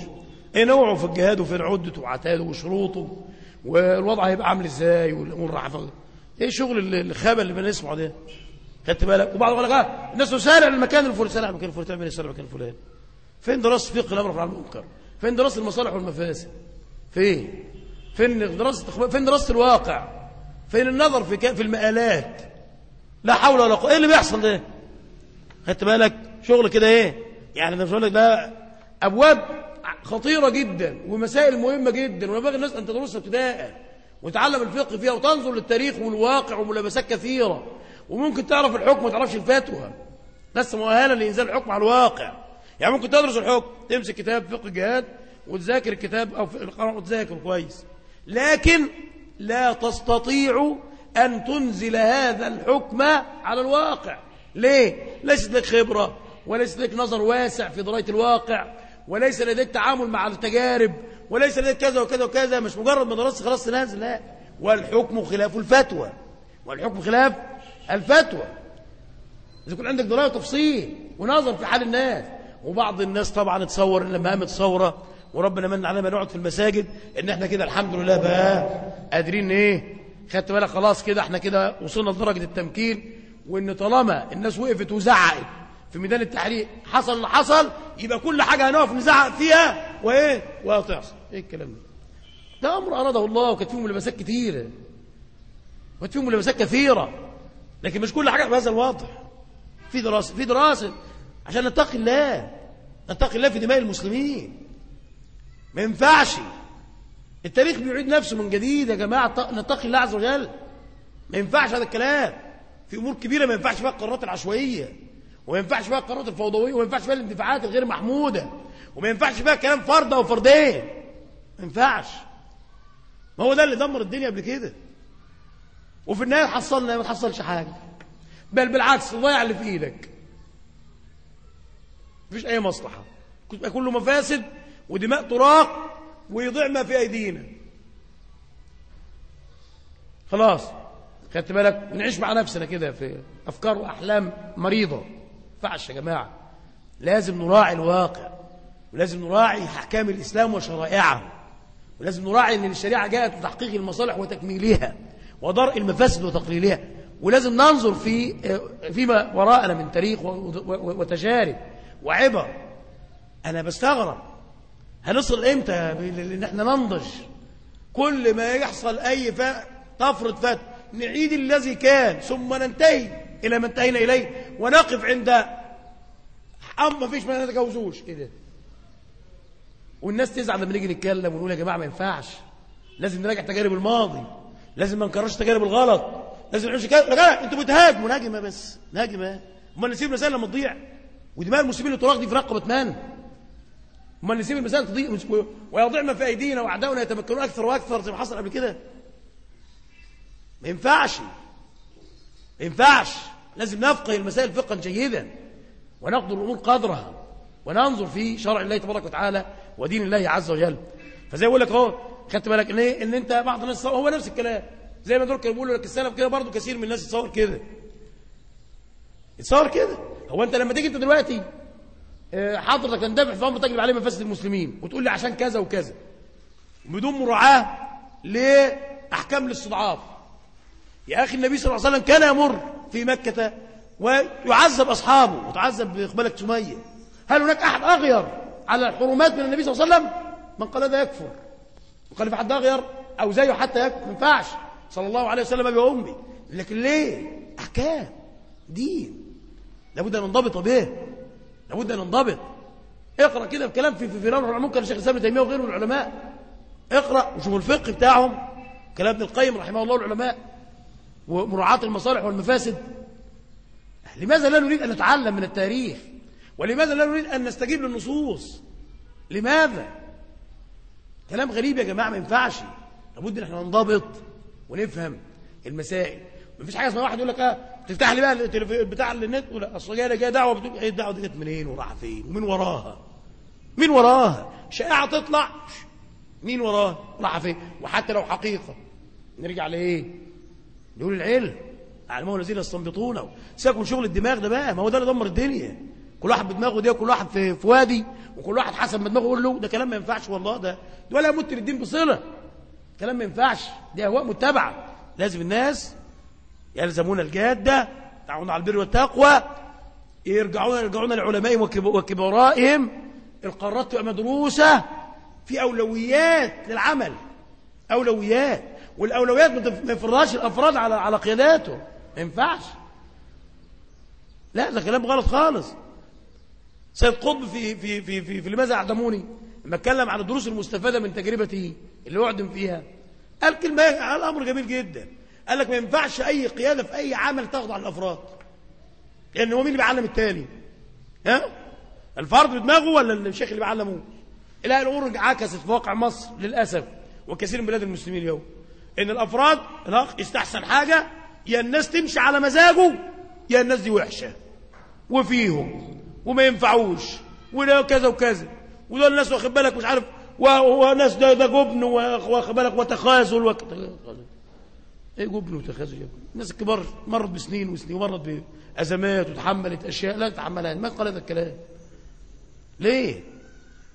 إيه نوعه في الجهاد وفين عدته وعتاده وشروطه؟ والوضع هيبقى عامل إزاي؟ والأمور راح إيه شغل الخابة اللي بنسمعه ده خدت بالك؟ وبعض يقول لك آه الناس تسارع للمكان الفلاني. سارع المكان الفلاني تعمل إيه؟ سارع المكان الفلاني. فين دراسة فقه الأمر عن المنكر؟ فين دراسة المصالح والمفاسد؟ فين؟ فين دراسة فين دراسة الواقع؟ فين النظر في في المآلات؟ لا حول ولا قوة. إيه اللي بيحصل ده؟ خدت بالك؟ شغل كده إيه؟ يعني ده مش لك ده أبواب خطيرة جدا ومسائل مهمة جدا وينبغي الناس أن تدرسها ابتداء. وتعلم الفقه فيها وتنظر للتاريخ والواقع وملابسات كثيرة. وممكن تعرف الحكم ما تعرفش الفتوى. لسه مؤهله لإنزال الحكم على الواقع. يعني ممكن تدرس الحكم تمسك كتاب فقه الجهاد وتذاكر الكتاب أو القرآن وتذاكر كويس. لكن لا تستطيع أن تنزل هذا الحكم على الواقع. ليه؟ ليست لك خبرة وليس لك نظر واسع في دراية الواقع وليس لديك تعامل مع التجارب وليس لديك كذا وكذا وكذا مش مجرد ما درست خلاص تنازل لا. والحكم خلاف الفتوى. والحكم خلاف الفتوى. إذا يكون عندك دراية وتفصيل ونظر في حال الناس. وبعض الناس طبعا تصور ان لما قامت ثوره وربنا من علينا نقعد في المساجد إن إحنا كده الحمد لله بقى. قادرين إيه؟ خدت بالك؟ خلاص كده إحنا كده وصلنا لدرجة التمكين وإن طالما الناس وقفت وزعقت في ميدان التحرير. حصل اللي حصل يبقى كل حاجة هنقف نزعق فيها وإيه؟ وهتحصل. إيه الكلام ده؟ ده أمر أراده الله وكانت فيه ملابسات كتيرة. وكانت فيه ملابسات كثيرة. لكن مش كل حاجة بهذا الوضع. في دراسة في دراسة عشان نتقي الله. نتقي الله في دماء المسلمين. ما ينفعش. التاريخ بيعيد نفسه من جديد يا جماعة. نتقي الله عز وجل. ما ينفعش هذا الكلام. في أمور كبيرة ما ينفعش فيها القرارات العشوائية. وما ينفعش فيها القرارات الفوضوية وما ينفعش فيها الاندفاعات الغير محمودة وما ينفعش فيها كلام فرد أو فردين. ما ينفعش. ما هو ده اللي دمر الدنيا قبل كده. وفي النهاية حصلنا ما تحصلش حاجة. بل بالعكس ضيع اللي في إيدك. مفيش أي مصلحة. كله مفاسد ودماء تراق ويضيع ما في أيدينا. خلاص. خدت بالك؟ نعيش مع نفسنا كده في أفكار وأحلام مريضة. فعش يا جماعة. لازم نراعي الواقع ولازم نراعي أحكام الإسلام وشرائعه ولازم نراعي أن الشريعة جاءت لتحقيق المصالح وتكميلها ودرء المفاسد وتقليلها ولازم ننظر في فيما وراءنا من تاريخ وتجارب وعبر. أنا بستغرب. هنصل إمتى ان إحنا ننضج؟ كل ما يحصل ف... تفرض فات نعيد الذي كان ثم ننتهي. إلى ما انتهينا إليه. ونقف عند ام ما فيش ما نتجاوزوش إيه ده؟ والناس تزعل لما نيجي نتكلم ونقول يا جماعة ما ينفعش. لازم نراجع تجارب الماضي. لازم ما نكررش تجارب الغلط. لازم نعيش كده. رجاله أنتوا بتهاجموا نهاجم بس. نهاجم أمال نسيب المسائل لما تضيع. ودماء المسلمين اللي تراق دي في رقبة من؟ أمال نسيب المسائل تضيع؟ ويضيع ما في أيدينا وأعداؤنا يتمكنون أكثر وأكثر زي ما حصل قبل كده. ما ينفعش. ما ينفعش. لازم نفقه المسائل فقها جيدا ونقدر الأمور قدرها وننظر في شرع الله تبارك وتعالى ودين الله عز وجل. فزي أقول لك أهو خدت بالك إن إيه؟ إن أنت بعض الناس هو نفس الكلام. زي ما دول كانوا بيقولوا لك السلف كده برضه كثير من الناس يتصور كده. يتصور كده. هو أنت لما تيجي أنت دلوقتي حضرتك تندفع في أمر تجلب عليه مفاسد المسلمين وتقول لي عشان كذا وكذا. بدون مراعاة لأحكام الاستضعاف. يا أخي النبي صلى الله عليه وسلم كان يمر. في مكة ويعذب أصحابه وتعذب باقبالك سميه هل هناك أحد أغير على الحرمات من النبي صلى الله عليه وسلم؟ من قال هذا يكفر. وقال في حد غير أو زيه حتى يكفر. ما ينفعش. صلى الله عليه وسلم أبي وأمي. لكن ليه؟ أحكام. دين. لابد أن ننضبط به. لابد أن ننضبط. اقرأ كده الكلام في في نور كان الشيخ الإسلام ابن تيمية وغيره من العلماء. اقرأ وشوف الفقه بتاعهم. كلام ابن القيم رحمه الله العلماء. ومراعاة المصالح والمفاسد. لماذا لا نريد أن نتعلم من التاريخ؟ ولماذا لا نريد أن نستجيب للنصوص؟ لماذا؟ كلام غريب يا جماعة ما ينفعش. لابد إن إحنا ننضبط ونفهم المسائل. مفيش حاجة اسمها واحد يقول لك آه تفتح لي بقى التليفون بتاع النت ولا أصل جاية جاية دعوة بتقول إيه الدعوة دي جت منين؟ وراح فين؟ ومين وراها؟ مين وراها؟ شائعة تطلع. مين وراها؟ راح فين؟ وحتى لو حقيقة. نرجع لإيه؟ نقول العلم علموا الذين يستنبطونه سيبك شغل الدماغ ده بقى ما هو ده اللي دمر الدنيا. كل واحد بدماغه دي وكل واحد في, وادي وكل واحد حسب ما دماغه يقول له ده كلام ما ينفعش والله ده ولا يمت للدين بصلة. كلام ما ينفعش دي أهواء متبعة. لازم الناس يلزمون الجادة تعاون على البر والتقوى يرجعون يرجعون لعلمائهم وكب- وكبرائهم. القرارات تبقى مدروسة. في أولويات للعمل. أولويات. والأولويات ما يفرضهاش الأفراد على على قياداته. ما ينفعش. لا ده كلام غلط خالص. سيد قطب في في في في, في لماذا أعدموني؟ لما اتكلم عن الدروس المستفادة من تجربته اللي أعدم فيها. قال كلمة قال أمر جميل جدا. قال لك ما ينفعش أي قيادة في أي عمل تخضع للأفراد. لأن هو مين اللي بيعلم التاني؟ ها؟ الفرد بدماغه ولا الشيخ اللي بيعلمه؟ إلى الأمور عكست في واقع مصر للأسف. وكثير من بلاد المسلمين اليوم. إن الأفراد الاخ يستحسن حاجة يا الناس تمشي على مزاجه يا الناس دي وحشة. وفيهم وما ينفعوش ولا كذا وكذا. ودول الناس واخد بالك مش عارف وناس ده ده جبن واخد بالك وتخاذل وك... إيه جبن وتخاذل؟ يا؟ الناس الكبار مرت بسنين وسنين ومرت بأزمات وتحملت أشياء لا تتحملها ما قال هذا الكلام. ليه؟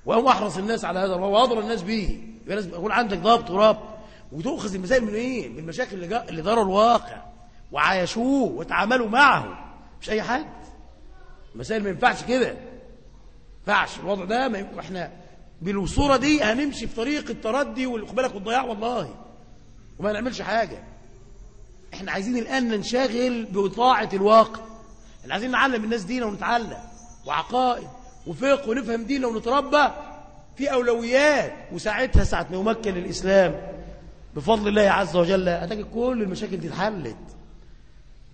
وهم أحرص الناس على هذا واضر الناس به. يبقى لازم يكون عندك ضبط وربط وتؤخذ المسائل من إيه من المشاكل اللي, جا... اللي داروا الواقع. وعايشوه وتعاملوا معه. مش أي حد المسائل ما ينفعش كده. ينفعش. الوضع ده ما ينفع. إحنا بالصورة دي هنمشي في طريق التردي والقبلك والضياع والله. وما نعملش حاجة. إحنا عايزين الآن ننشغل بطاعة الواقع. إحنا عايزين نعلم الناس دينا ونتعلم. وعقائد وفقه ونفهم دينا ونتربى في أولويات. وساعتها ساعة ما يمكن الإسلام. بفضل الله عز وجل هتجد كل المشاكل دي اتحلت.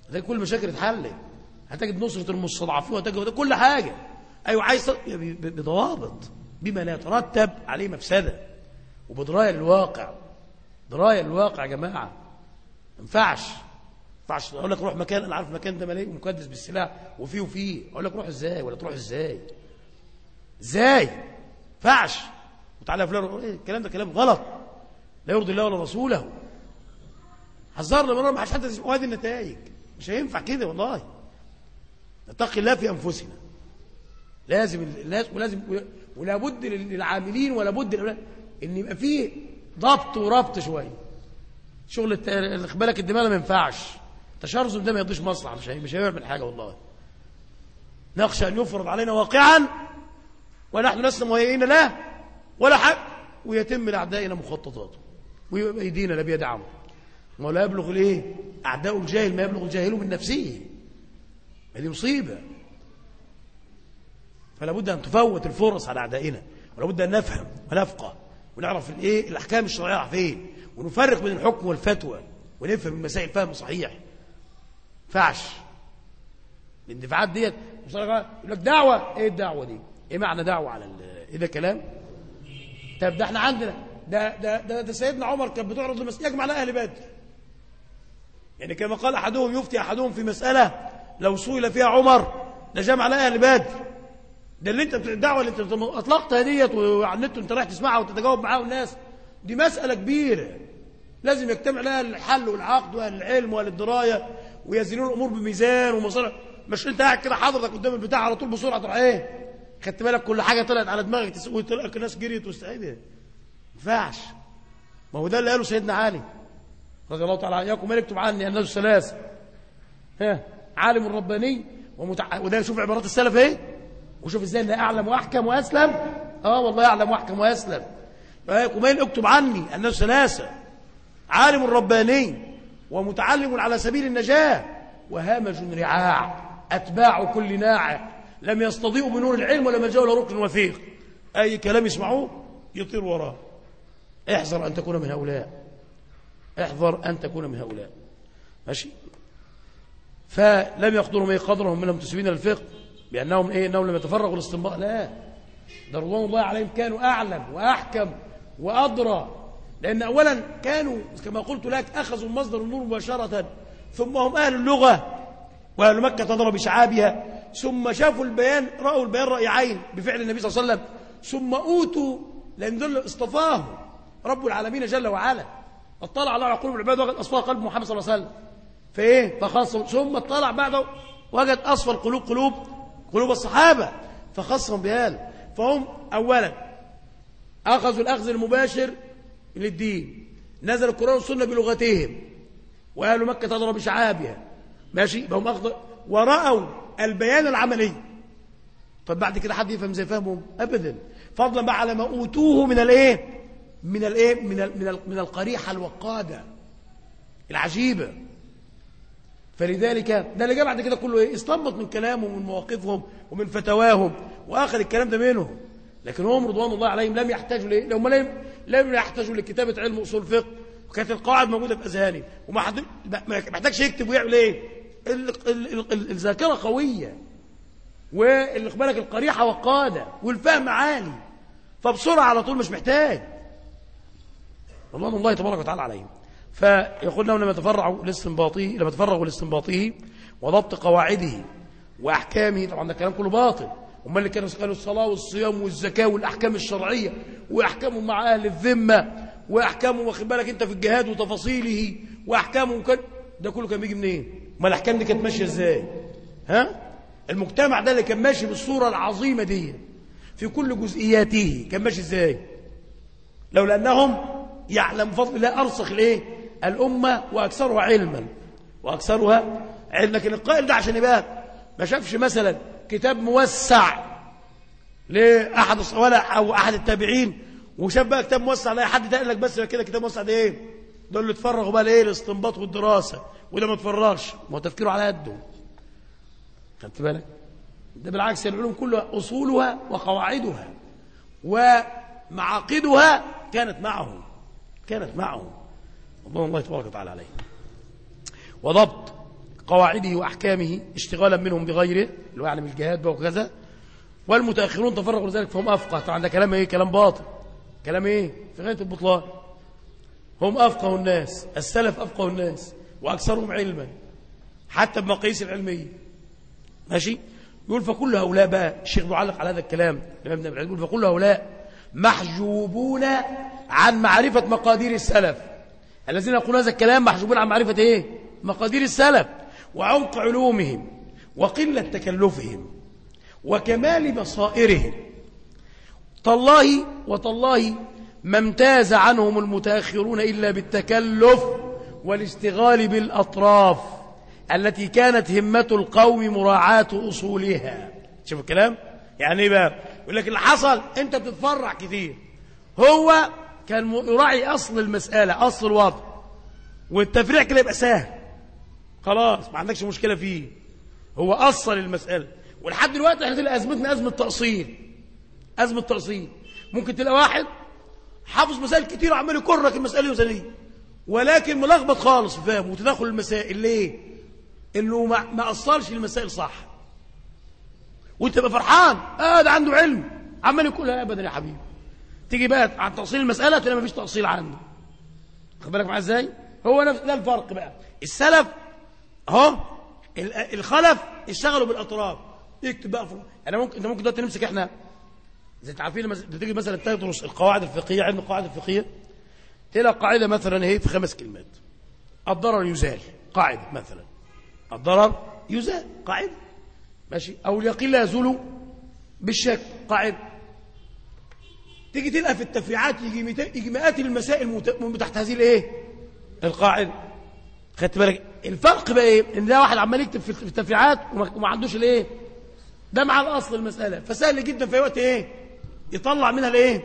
هتجد كل المشاكل اتحلت. هتجد نصرة المستضعفين هتجد كل حاجة. أيوة عايز بضوابط. بما لا يترتب عليه مفسدة. وبدراية للواقع دراية للواقع يا جماعة. ما ينفعش. ينفعش. أقول لك روح مكان أنا عارف المكان ده مليء ومكدس بالسلاح. وفيه وفيه. أقول لك روح إزاي ولا تروح إزاي؟ إزاي؟ ما ينفعش. وتعالى فلان إيه الكلام ده كلام غلط. لا يرضي الله ولا رسوله. حذرنا مره ما حدش حتى تسمعوا هذه النتائج. مش هينفع كده والله. نتقي الله في أنفسنا. لازم ولازم ولا بد للعاملين ولا بد إن يبقى فيه ضبط وربط شوية. شغل خد بالك الدماغ ما ينفعش. تشرذم ده ما يضيش مصلحة مش مش هيعمل حاجة والله. نخشى أن يفرض علينا واقعا ونحن لسنا مهيئين له ولا حق ويتم لأعدائنا مخططاته. ويبقى ايدينا لا بيد عمرو ما لا يبلغ الايه؟ اعداء الجاهل ما يبلغ الجاهل من نفسه. هذه مصيبة. فلا بد أن تفوت الفرص على أعدائنا ولا بد أن نفهم ونفقه ونعرف الإيه؟ الأحكام الشرعية فين ونفرق بين الحكم والفتوى ونفهم المسائل فهم صحيح. ينفعش الاندفاعات ديت يقول لك دعوة. إيه الدعوة دي؟ إيه معنى دعوة على إيه ده كلام؟ طب ده إحنا عندنا ده ده ده, ده سيدنا عمر كان بتعرض لمس يجمع على أهل بدر يعني كما قال أحدهم يفتي أحدهم في مسألة لو سئل فيها عمر لجمع على أهل بدر ده اللي أنت الدعوة اللي أنت أطلقتها ديت وعلى النت رايح تسمعها وتتجاوب معاها الناس دي مسألة كبيرة. لازم يجتمع لها الحل والعقد واهل العلم واهل الدرايه ويزنون الأمور بميزان ومصالح مش أنت قاعد كده حضرتك قدام البتاع على طول بسرعة تروح إيه؟ خدت بالك كل حاجة طلعت على دماغك تلقى الناس جريت واستعيدت ما ينفعش ما هو ده اللي قاله سيدنا علي. رضي الله تعالى عنه. ياكم يكتب عني الناس الثلاث ها؟ عالم رباني ومتع... وده شوف عبارات السلف إيه؟ وشوف إزاي انها أعلم وأحكم وأسلم. آه والله يعلم وأحكم ويسلم ومين اكتب عني الناس ثلاثة. عالم رباني ومتعلم على سبيل النجاة. وهامج رعاع. أتباع كل ناعق لم يستضيئوا بنور العلم ولا ملجأوا لركن وثيق أي كلام يسمعوه يطير وراه. احذر أن تكون من هؤلاء. احذر أن تكون من هؤلاء. ماشي؟ فلم يقدروا ما قدرهم من المنتسبين للفقه بأنهم إيه؟ أنهم لم يتفرغوا الاستنباط. لا. ده رضوان الله عليهم كانوا أعلم وأحكم وأدرى. لأن أولا كانوا كما قلت لك أخذوا مصدر النور مباشرة ثم هم أهل اللغة وأهل مكة تضرب شعابها ثم شافوا البيان رأوا البيان رأي عين بفعل النبي صلى الله عليه وسلم ثم أوتوا لأن دول اصطفاهم رب العالمين جل وعلا. اطلع على عقول العباد وجد أصفى قلب محمد صلى الله عليه وسلم. فإيه؟ فخصهم ثم اطلع بعده وجد أصفى القلوب قلوب قلوب الصحابة. فخصهم بهذا. فهم أولا أخذوا الأخذ المباشر للدين. نزل القرآن والسنة بلغتهم. وأهل مكة تضرب بشعابها. ماشي؟ فهم أخذ ورأوا البيان العملي. طب بعد كده حد يفهم زي فهمهم؟ أبدا. فضلا بقى على ما أوتوه من الإيه؟ من الإيه؟ من من, من القريحة الوقادة العجيبة. فلذلك ده اللي جاء بعد كده كله إيه؟ استنبط من كلامهم ومن مواقفهم ومن فتواهم وأخذ الكلام ده منهم. لكن هم رضوان الله عليهم لم يحتاجوا ليه لهم لم لم يحتاجوا لكتابة علم أصول الفقه وكانت القواعد موجودة في أذهانهم وما محتاجش يكتب ويعمل إيه؟ الذاكرة قوية واللي بالك القريحة وقادة والفهم عالي فبسرعة على طول مش محتاج. رضوان الله تبارك وتعالى عليهم. فيقول لهم لما تفرعوا لاستنباطه لما تفرغوا لاستنباطه وضبط قواعده وأحكامه طبعا ده الكلام كله باطل. هم اللي كانوا قالوا الصلاة والصيام والزكاة والأحكام الشرعية وأحكامهم مع أهل الذمة وأحكامهم واخد بالك أنت في الجهاد وتفاصيله وأحكامهم كان ده كله كان بيجي منين؟ ما الأحكام دي كانت ماشية إزاي؟ ها؟ المجتمع ده اللي كان ماشي بالصورة العظيمة دي في كل جزئياته كان ماشي إزاي؟ لولا انهم يعلم فضل الله أرسخ الايه الأمة وأكثرها علما. وأكثرها علما لكن القائل ده عشان يبقى ما شافش مثلا كتاب موسع لأحد ولا أو أحد التابعين وشاف بقى كتاب موسع لا حد قال لك بس كده كتاب موسع ده إيه؟ دول اللي اتفرغوا بقى لإيه؟ الاستنباط والدراسة. وده ما اتفرغش. ما هو تفكيره على قده. خدت بالك؟ ده بالعكس العلوم كلها أصولها وقواعدها ومعاقدها كانت معه كانت معه. الله الله تبارك وتعالى عليه. وضبط قواعده وأحكامه اشتغالا منهم بغيره اللي هو من الجهاد بقى وكذا. والمتأخرون تفرغوا لذلك فهم أفقه. طبعا ده كلام إيه؟ كلام باطل. كلام إيه؟ في غاية البطلان. هم أفقه الناس. السلف أفقه الناس. وأكثرهم علما. حتى بمقاييس العلميه ماشي؟ يقول فكل هؤلاء بقى الشيخ معلق على هذا الكلام الإمام ابن يقول فكل هؤلاء محجوبون عن معرفة مقادير السلف. الذين يقولون هذا الكلام محجوبون عن معرفة إيه؟ مقادير السلف. وعمق علومهم وقلة تكلفهم وكمال بصائرهم. تالله وتالله ما امتاز عنهم المتأخرون إلا بالتكلف والاشتغال بالأطراف التي كانت همة القوم مراعاة أصولها. شوف الكلام؟ يعني إيه بقى؟ يقول لك اللي حصل أنت بتتفرع كتير. هو كان يراعي أصل المسألة أصل الوضع. والتفريع كده يبقى سهل. خلاص ما عندكش مشكلة فيه. هو أصل المسألة. ولحد دلوقتي إحنا تلاقي أزمتنا أزمة تأصيل أزمة تأصيل ممكن تلاقي واحد حافظ مسائل كتير وعمال يكرك المسألة الوزنية ولكن ملخبط خالص فاهم وتدخل المسائل. ليه؟ إنه ما, ما أصلش المسائل صح. وأنت تبقى فرحان. آه ده عنده علم. عمال يقول ابدا يا حبيبي. تيجي بقى عن تأصيل المسألة تلاقي ما فيش تأصيل عنده خد بالك معايا إزاي؟ هو نفس ده الفرق بقى. السلف اهو الخلف اشتغلوا بالأطراف. اكتب بقى فوق. أنا ممكن أنت ممكن دلوقتي نمسك إحنا زي انت عارفين لما تيجي مثلا تدرس القواعد الفقهية علم القواعد الفقهية. تلاقي قاعدة مثلا اهي في خمس كلمات. الضرر يزال. قاعدة مثلا. الضرر يزال. قاعدة. ماشي؟ أو اليقين لا يزول بالشك. قاعدة تيجي تلقى في التفريعات يجي مئات المسائل تحت هذه الإيه؟ القاعدة. خدت بالك؟ الفرق بقى إيه؟ إن ده واحد عمال يكتب في التفريعات وما عندوش الإيه؟ ده مع الأصل المسألة. فسهل جدا في وقت إيه؟ يطلع منها الإيه؟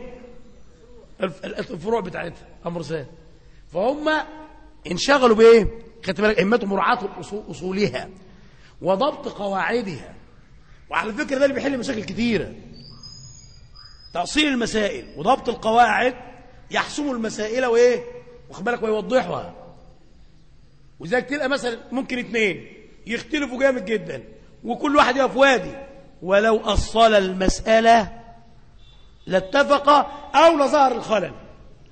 الف- الف- الفروع بتاعتها أمر ثاني فهم انشغلوا بإيه؟ خدت بالك؟ همتهم مراعاة أصولها وضبط قواعدها. وعلى فكرة ده اللي بيحل مشاكل كتيرة. تأصيل المسائل وضبط القواعد يحسم المسائل وإيه؟ واخد بالك؟ ويوضحها وذلك تلقى مثلا ممكن اثنين يختلفوا جامد جدا وكل واحد يقف وادي. ولو أصل المسألة لاتفق أو لظهر الخلل.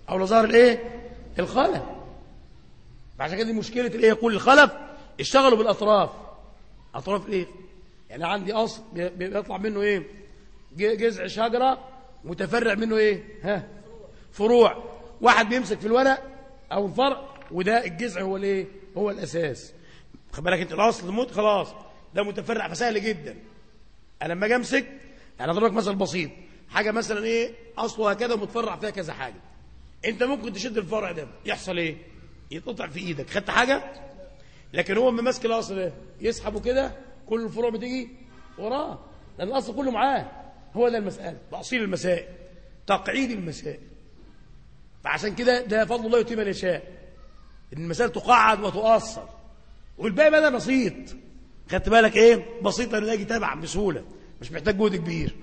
أو لظهر الإيه؟ الخلل. فعشان كده مشكلة الإيه؟ يقول الخلف. اشتغلوا بالأطراف. أطراف الايه يعني عندي أصل بي- بيطلع منه ج- جذع شجرة متفرع منه إيه؟ ها؟ فروع. واحد بيمسك في الورق أو الفرع وده الجذع هو الإيه؟ هو الأساس. خد بالك أنت الأصل موت خلاص ده متفرع فسهل جدا. أنا لما أجي أمسك أنا اضرب لك مثل بسيط. حاجة مثلا إيه؟ أصله هكذا ومتفرع فيها كذا حاجة. أنت ممكن تشد الفرع ده. يحصل إيه؟ يتقطع في إيدك. خدت حاجة؟ لكن هو ماسك الأصل ده يسحبه كده كل الفروع بتيجي وراه. لأن الأصل كله معاه. هو ده المسألة تأصيل المسائل تقعيد المسائل. فعشان كده ده فضل الله يؤتي من يشاء. إن المسائل تقعد وتؤصل والباقي بقى بسيط. خدت بالك إيه؟ بسيط أنا أجي تابع بسهولة. مش محتاج جهد كبير.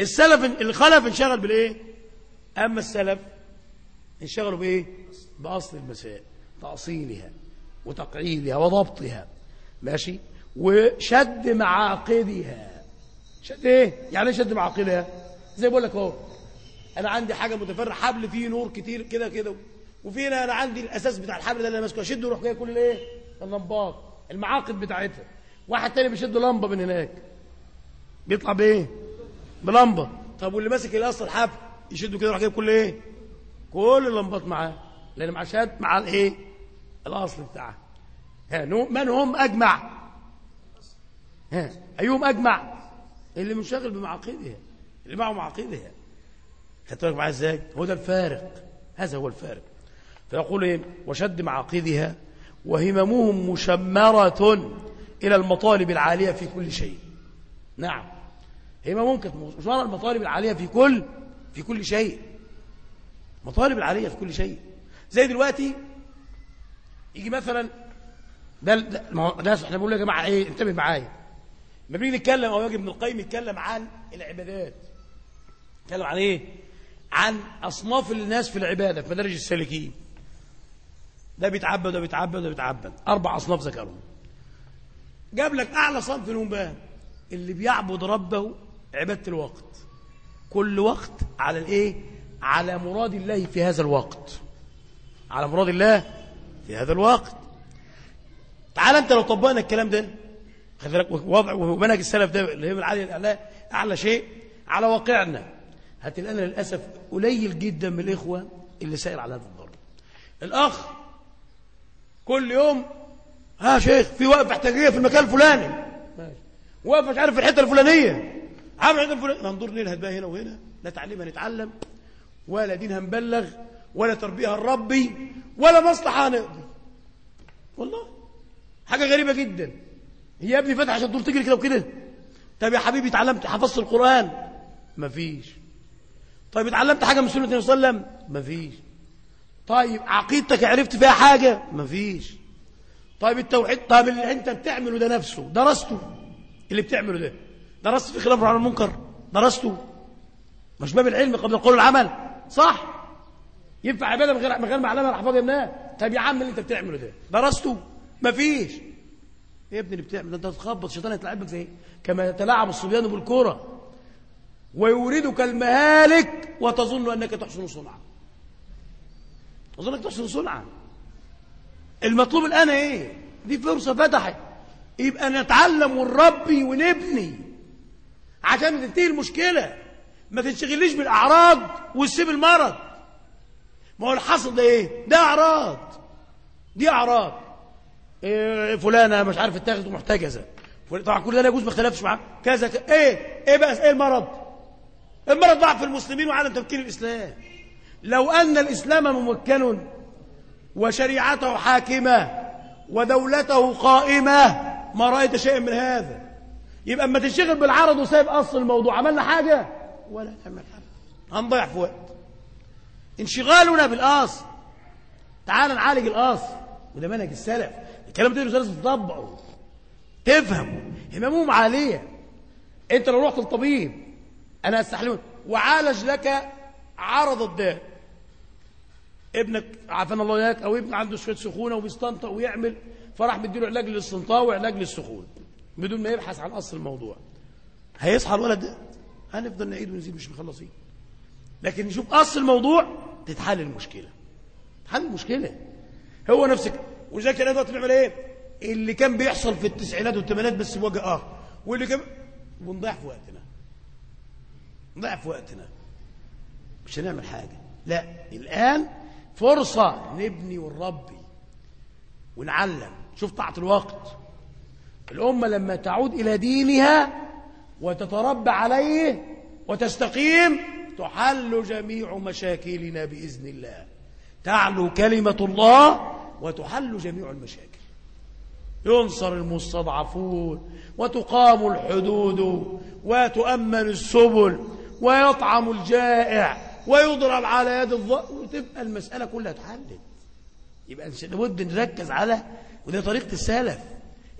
السلف الخلف انشغل بالإيه؟ أما السلف انشغلوا بإيه؟ بأصل المسائل تأصيلها وتقعيدها وضبطها. ماشي؟ وشد معاقدها. شد إيه؟ يعني إيه شد معاقدها زي بقول لك أهو أنا عندي حاجة متفرع حبل فيه نور كتير كده كده. وفي أنا عندي الأساس بتاع الحبل ده اللي ماسكه. اشده يروح جاي كل الايه اللمبات المعاقد بتاعتها. واحد تاني بيشد لمبة من هناك. بيطلع بإيه؟ بلمبة. طب واللي ماسك الاصل الحبل يشده كده يروح جايب كل إيه؟ كل اللمبات معاه لأن مع شاد مع الإيه؟ الأصل بتاعها. ها من هم أجمع؟ ها أيهم أجمع؟ اللي منشغل بمعاقدها اللي معه معاقدها خدت بالك معايا إزاي؟ هو ده الفارق. هذا هو الفارق. فيقول إيه؟ وشد معاقدها وهممهم مشمرة إلى المطالب العالية في كل شيء. نعم. هممهم كانت مشمرة المطالب العالية في كل في كل شيء. مطالب العالية في كل شيء. زي دلوقتي يجي مثلا ده ده إحنا بنقول يا جماعة إيه؟ انتبه معايا. لما بنيجي نتكلم أو يجي ابن القيم يتكلم عن العبادات. يتكلم عن إيه؟ عن أصناف الناس في العبادة في مدارج السالكين. ده بيتعبد وده بيتعبد وده بيتعبد. أربع أصناف ذكرهم. جاب لك أعلى صنف منهم بقى اللي بيعبد ربه عبادة الوقت. كل وقت على الإيه؟ على مراد الله في هذا الوقت. على مراد الله في هذا الوقت. تعال أنت لو طبقنا الكلام ده بالك وضع ومنهج السلف ده اللي هي العالي الاعلى أعلى شيء على واقعنا. هتلاقينا للأسف قليل جدا من الإخوة اللي سائر على هذا الضرب الأخ كل يوم ها شيخ في وقفه احتجاجية في المكان الفلاني. وقفه مش عارف في الحتة الفلانية. عامل الحته الفلانية. هندور نلهد بقى هنا وهنا. لا تعليم هنتعلم ولا دين هنبلغ ولا تربيه هنربي ولا مصلحة. هنقضي والله حاجة غريبة جدا. يا ابني فتح عشان تدور تجري كده وكده. طب يا حبيبي اتعلمت حفظت القرآن؟ مفيش. طيب اتعلمت حاجة من سنة النبي صلى الله عليه وسلم؟ مفيش. طيب عقيدتك عرفت فيها حاجة؟ مفيش. طيب التوحيد طيب اللي انت بتعمله ده نفسه درسته؟ اللي بتعمله ده. درست في خلاف عن المنكر؟ درسته. مش باب العلم قبل القول والعمل صح؟ ينفع عبادة من غير من غير معلمه ولا حفاظ يمناه طب يا عم اللي انت بتعمله ده درسته؟ مفيش. يا ابني اللي بتعمل أنت تخبط شيطان يتلعبك زي كما يتلاعب الصبيان بالكوره ويوردك المهالك وتظن أنك تحسن صنعا. تظن انك تحسن صنعا. المطلوب الآن إيه؟ دي فرصة فتحت. يبقى نتعلم ونربي ونبني. عشان تنتهي المشكلة. ما تنشغليش بالأعراض وتسيب المرض. ما هو الحصل ده إيه؟ ده أعراض. دي أعراض. إيه فلانة مش عارف اتاخدت ومحتجزه فل- طبعا كل ده لا يجوز ما اختلفش كذا ك... إيه إيه بقى إيه المرض؟ المرض ضعف المسلمين وعدم تمكين الإسلام. لو أن الإسلام ممكن وشريعته حاكمة ودولته قائمة ما رأيت شيئا من هذا. يبقى أما تنشغل بالعرض وسايب أصل الموضوع عملنا حاجة؟ ولا تعمل حاجة. هنضيع في وقت. انشغالنا بالأصل. تعال نعالج الأصل. وده منهج السلف. الكلام ده لازم تطبقه تفهمه هممهم عاليه أنت لو رحت للطبيب أنا استحلمه وعالج لك عرض الداء ابنك عافانا الله إياك أو ابن عنده شوية سخونة وبيستنطق ويعمل فراح مديله علاج للاستنطاق وعلاج للسخون بدون ما يبحث عن أصل الموضوع. هيصحى الولد هنفضل نعيد ونزيد مش مخلصين. لكن نشوف أصل الموضوع تتحل المشكلة. تتحل المشكلة. هو نفسك وذلك أنا دلوقتي بنعمل إيه؟ اللي كان بيحصل في التسعينات والثمانينات بس بوجه اخر واللي كان بنضيع في وقتنا. نضيع في وقتنا. مش هنعمل حاجة. لا الآن فرصة نبني ونربي ونعلم. شوف طاعة الوقت. الأمة لما تعود إلى دينها وتتربى عليه وتستقيم تحل جميع مشاكلنا بإذن الله. تعلو كلمة الله وتحل جميع المشاكل. ينصر المستضعفون وتقام الحدود وتؤمن السبل ويطعم الجائع ويضرب على يد الظالم وتبقى المسألة كلها اتحلت. يبقى لابد نركز على وده طريقة السلف.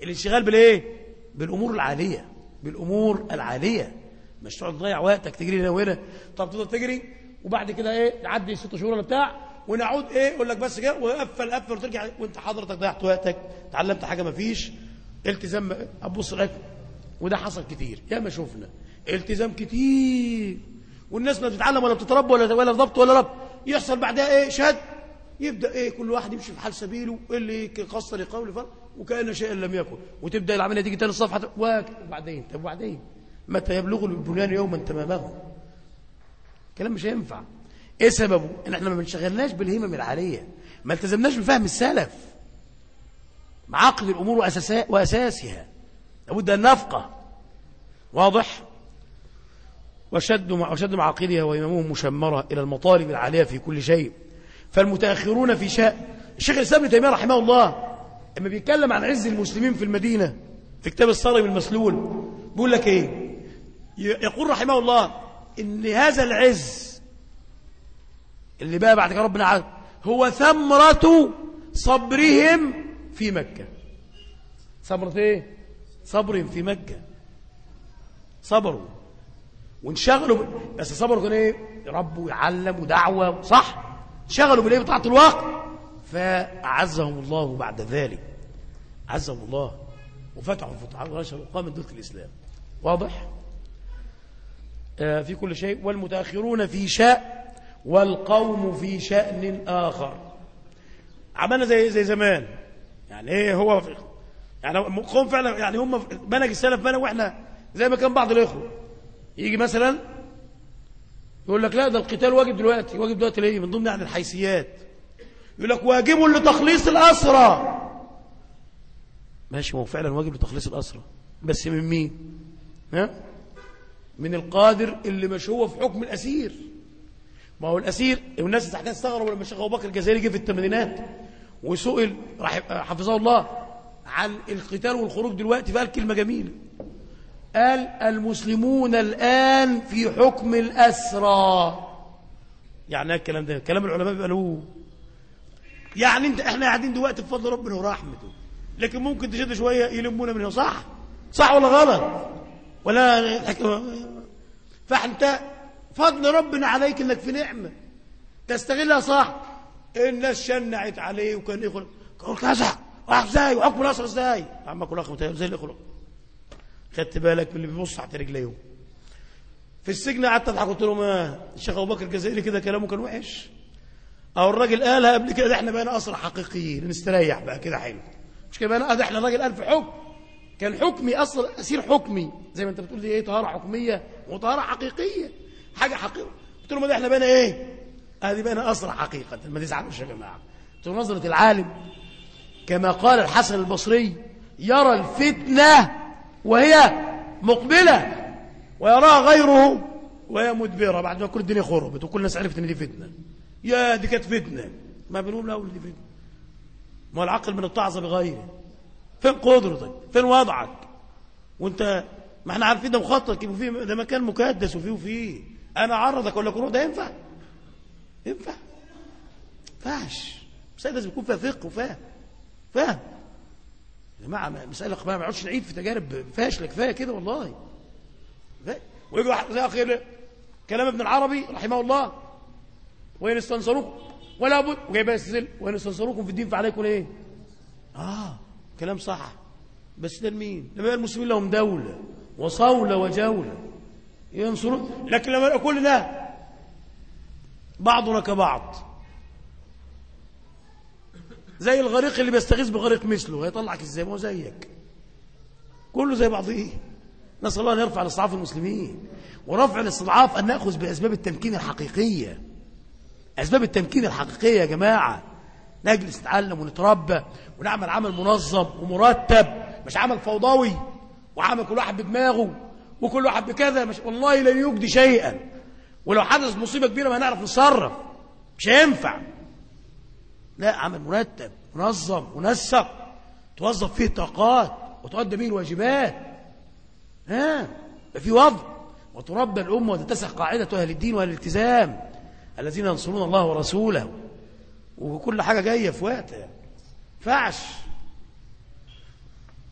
الانشغال بالإيه؟ بالأمور العالية بالأمور العالية. مش تقعد تضيع وقتك تجري هنا وهنا. طب تفضل تجري وبعد كده إيه؟ تعدي ست شهور ولا بتاع ونعود إيه يقول لك بس كده وقفل قفل وترجع وأنت حضرتك ضيعت وقتك تعلمت حاجة ما فيش التزام أبص لك وده حصل كتير يا ما شفنا التزام كتير والناس ما بتتعلم ولا بتتربى ولا ولا ضبط ولا ربط يحصل بعدها إيه شد يبدأ إيه كل واحد يمشي في حال سبيله اللي قصر يقول فرق وكأن شيئا لم يكن وتبدأ العملية تيجي تاني الصفحة وبعدين طب وبعدين؟ متى يبلغ البنيان يوما تمامه؟ كلام مش هينفع. إيه سببه؟ إن إحنا ما بنشغلناش بالهمم العالية. ما التزمناش بفهم السلف. معاقد الأمور وأساسها. لابد أن نفقه. واضح؟ وشد وشد معاقدها وامامهم مشمرة إلى المطالب العالية في كل شيء. فالمتأخرون في شأن الشيخ الإسلام ابن تيمية رحمه الله لما بيتكلم عن عز المسلمين في المدينة في كتاب الصارم المسلول بيقول لك إيه؟ يقول رحمه الله إن هذا العز اللي بقى بعد كده ربنا عز هو ثمرة صبرهم في مكة. ثمرة إيه؟ صبرهم في مكة. صبروا. وانشغلوا. بس صبروا كانوا إيه؟ ربوا ويعلموا دعوة صح؟ انشغلوا بالإيه؟ بطاعة الوقت. فأعزهم الله بعد ذلك. عزهم الله. وفتحوا فتحوا ونشروا وقامت دولة الإسلام. واضح؟ آه في كل شيء. والمتأخرون في شاء والقوم في شأن آخر. عملنا زي زي زمان. يعني إيه هو يعني قوم فعلا يعني هم منهج السلف منهج وإحنا زي ما كان بعض الإخوة. يجي مثلا يقول لك لا ده القتال واجب دلوقتي واجب دلوقتي ليه؟ من ضمن يعني الحيثيات. يقول لك واجب لتخليص الأسرى. ماشي ما هو فعلا واجب لتخليص الأسرى. بس من مين؟ ها؟ من القادر اللي مش هو في حكم الأسير. ما هو الأسير. والناس تحتها استغربوا لما الشيخ أبو بكر الجزائري جه في الثمانينات وسئل حفظه الله عن القتال والخروج دلوقتي فقال كلمة جميلة. قال المسلمون الآن في حكم الأسرى. يعني إيه الكلام ده؟ كلام العلماء بيبقى يعني أنت إحنا قاعدين دلوقتي بفضل ربنا ورحمته. لكن ممكن تشد شوية يلمونا منه صح؟ صح ولا غلط؟ ولا فانت فضل ربنا عليك إنك في نعمة. تستغلها صح؟ الناس شنعت عليه وكان يقول قال كذا. راح إزاي؟ وحكم الاسر إزاي؟ عمك الاخ زي الاخوه خدت بالك من اللي بيبص تحت رجليهم في السجن قعدت أضحك قلت لهم آه الشيخ أبو بكر الجزائري كده كلامه كان وحش. أو الراجل قالها قبل كده إحنا بقينا اسرى حقيقيين نستريح بقى كده حلو. مش كده بقى إحنا الراجل قال في حكم. كان حكمي أصلا أسير حكمي. زي ما أنت بتقول دي إيه طهارة حكمية وطهارة حقيقية. حاجة حقيقة. قلت لهم إحنا بقينا إيه؟ هذه بقينا أسرع حقيقة. ما تزعلوش يا جماعة قلت لهم نظرة العالم. كما قال الحسن البصري يرى الفتنة وهي مقبلة ويراها غيره وهي مدبرة. بعد ما كل الدنيا خربت وكل الناس عرفت إن دي فتنة. يا دي كانت فتنة. ما بنقول لا دي فتنة. ما العقل من التعظ بغيره. فين قدرتك؟ فين وضعك؟ وانت ما إحنا عارفين ده مخطط وفيه ده مكان مكدس وفيه وفيه. أنا أعرضك أقول لك روح ده ينفع؟ ينفع. ينفعش مسألة لازم يكون فيها فقه وفاهم فاهم يا جماعة مسألة ما نقعدش نعيد في تجارب فاشلة كفاية كده والله. ويجي واحد زي أخير كلام ابن العربي رحمه الله وإن استنصروكم ولا بد وجايبها يستدل وإن استنصروكم في الدين فعليكم إيه؟ آه كلام صح. بس ده لمين؟ لما المسلمين لهم دولة وصولة وجولة. ينصرون. لكن لما كل ده بعضنا كبعض. زي الغريق اللي بيستغيث بغريق مثله هيطلعك إزاي؟ ما هو زيك. كله زي بعضه. نسأل الله أن يرفع الاستضعاف المسلمين ورفع الاستضعاف أن نأخذ بأسباب التمكين الحقيقية. أسباب التمكين الحقيقية يا جماعة. نجلس نتعلم ونتربى ونعمل عمل منظم ومرتب مش عمل فوضوي وعمل كل واحد بدماغه. وكل واحد بكذا مش والله لن يجدي شيئا. ولو حدث مصيبة كبيرة ما هنعرف نتصرف. مش هينفع. لا عمل مرتب منظم منسق. توظف فيه طاقات وتؤدى به الواجبات. ها؟ في وضع. وتربى الأمة وتتسع قاعدة أهل الدين وأهل الالتزام. الذين ينصرون الله ورسوله. وكل حاجة جاية في وقتها فعش.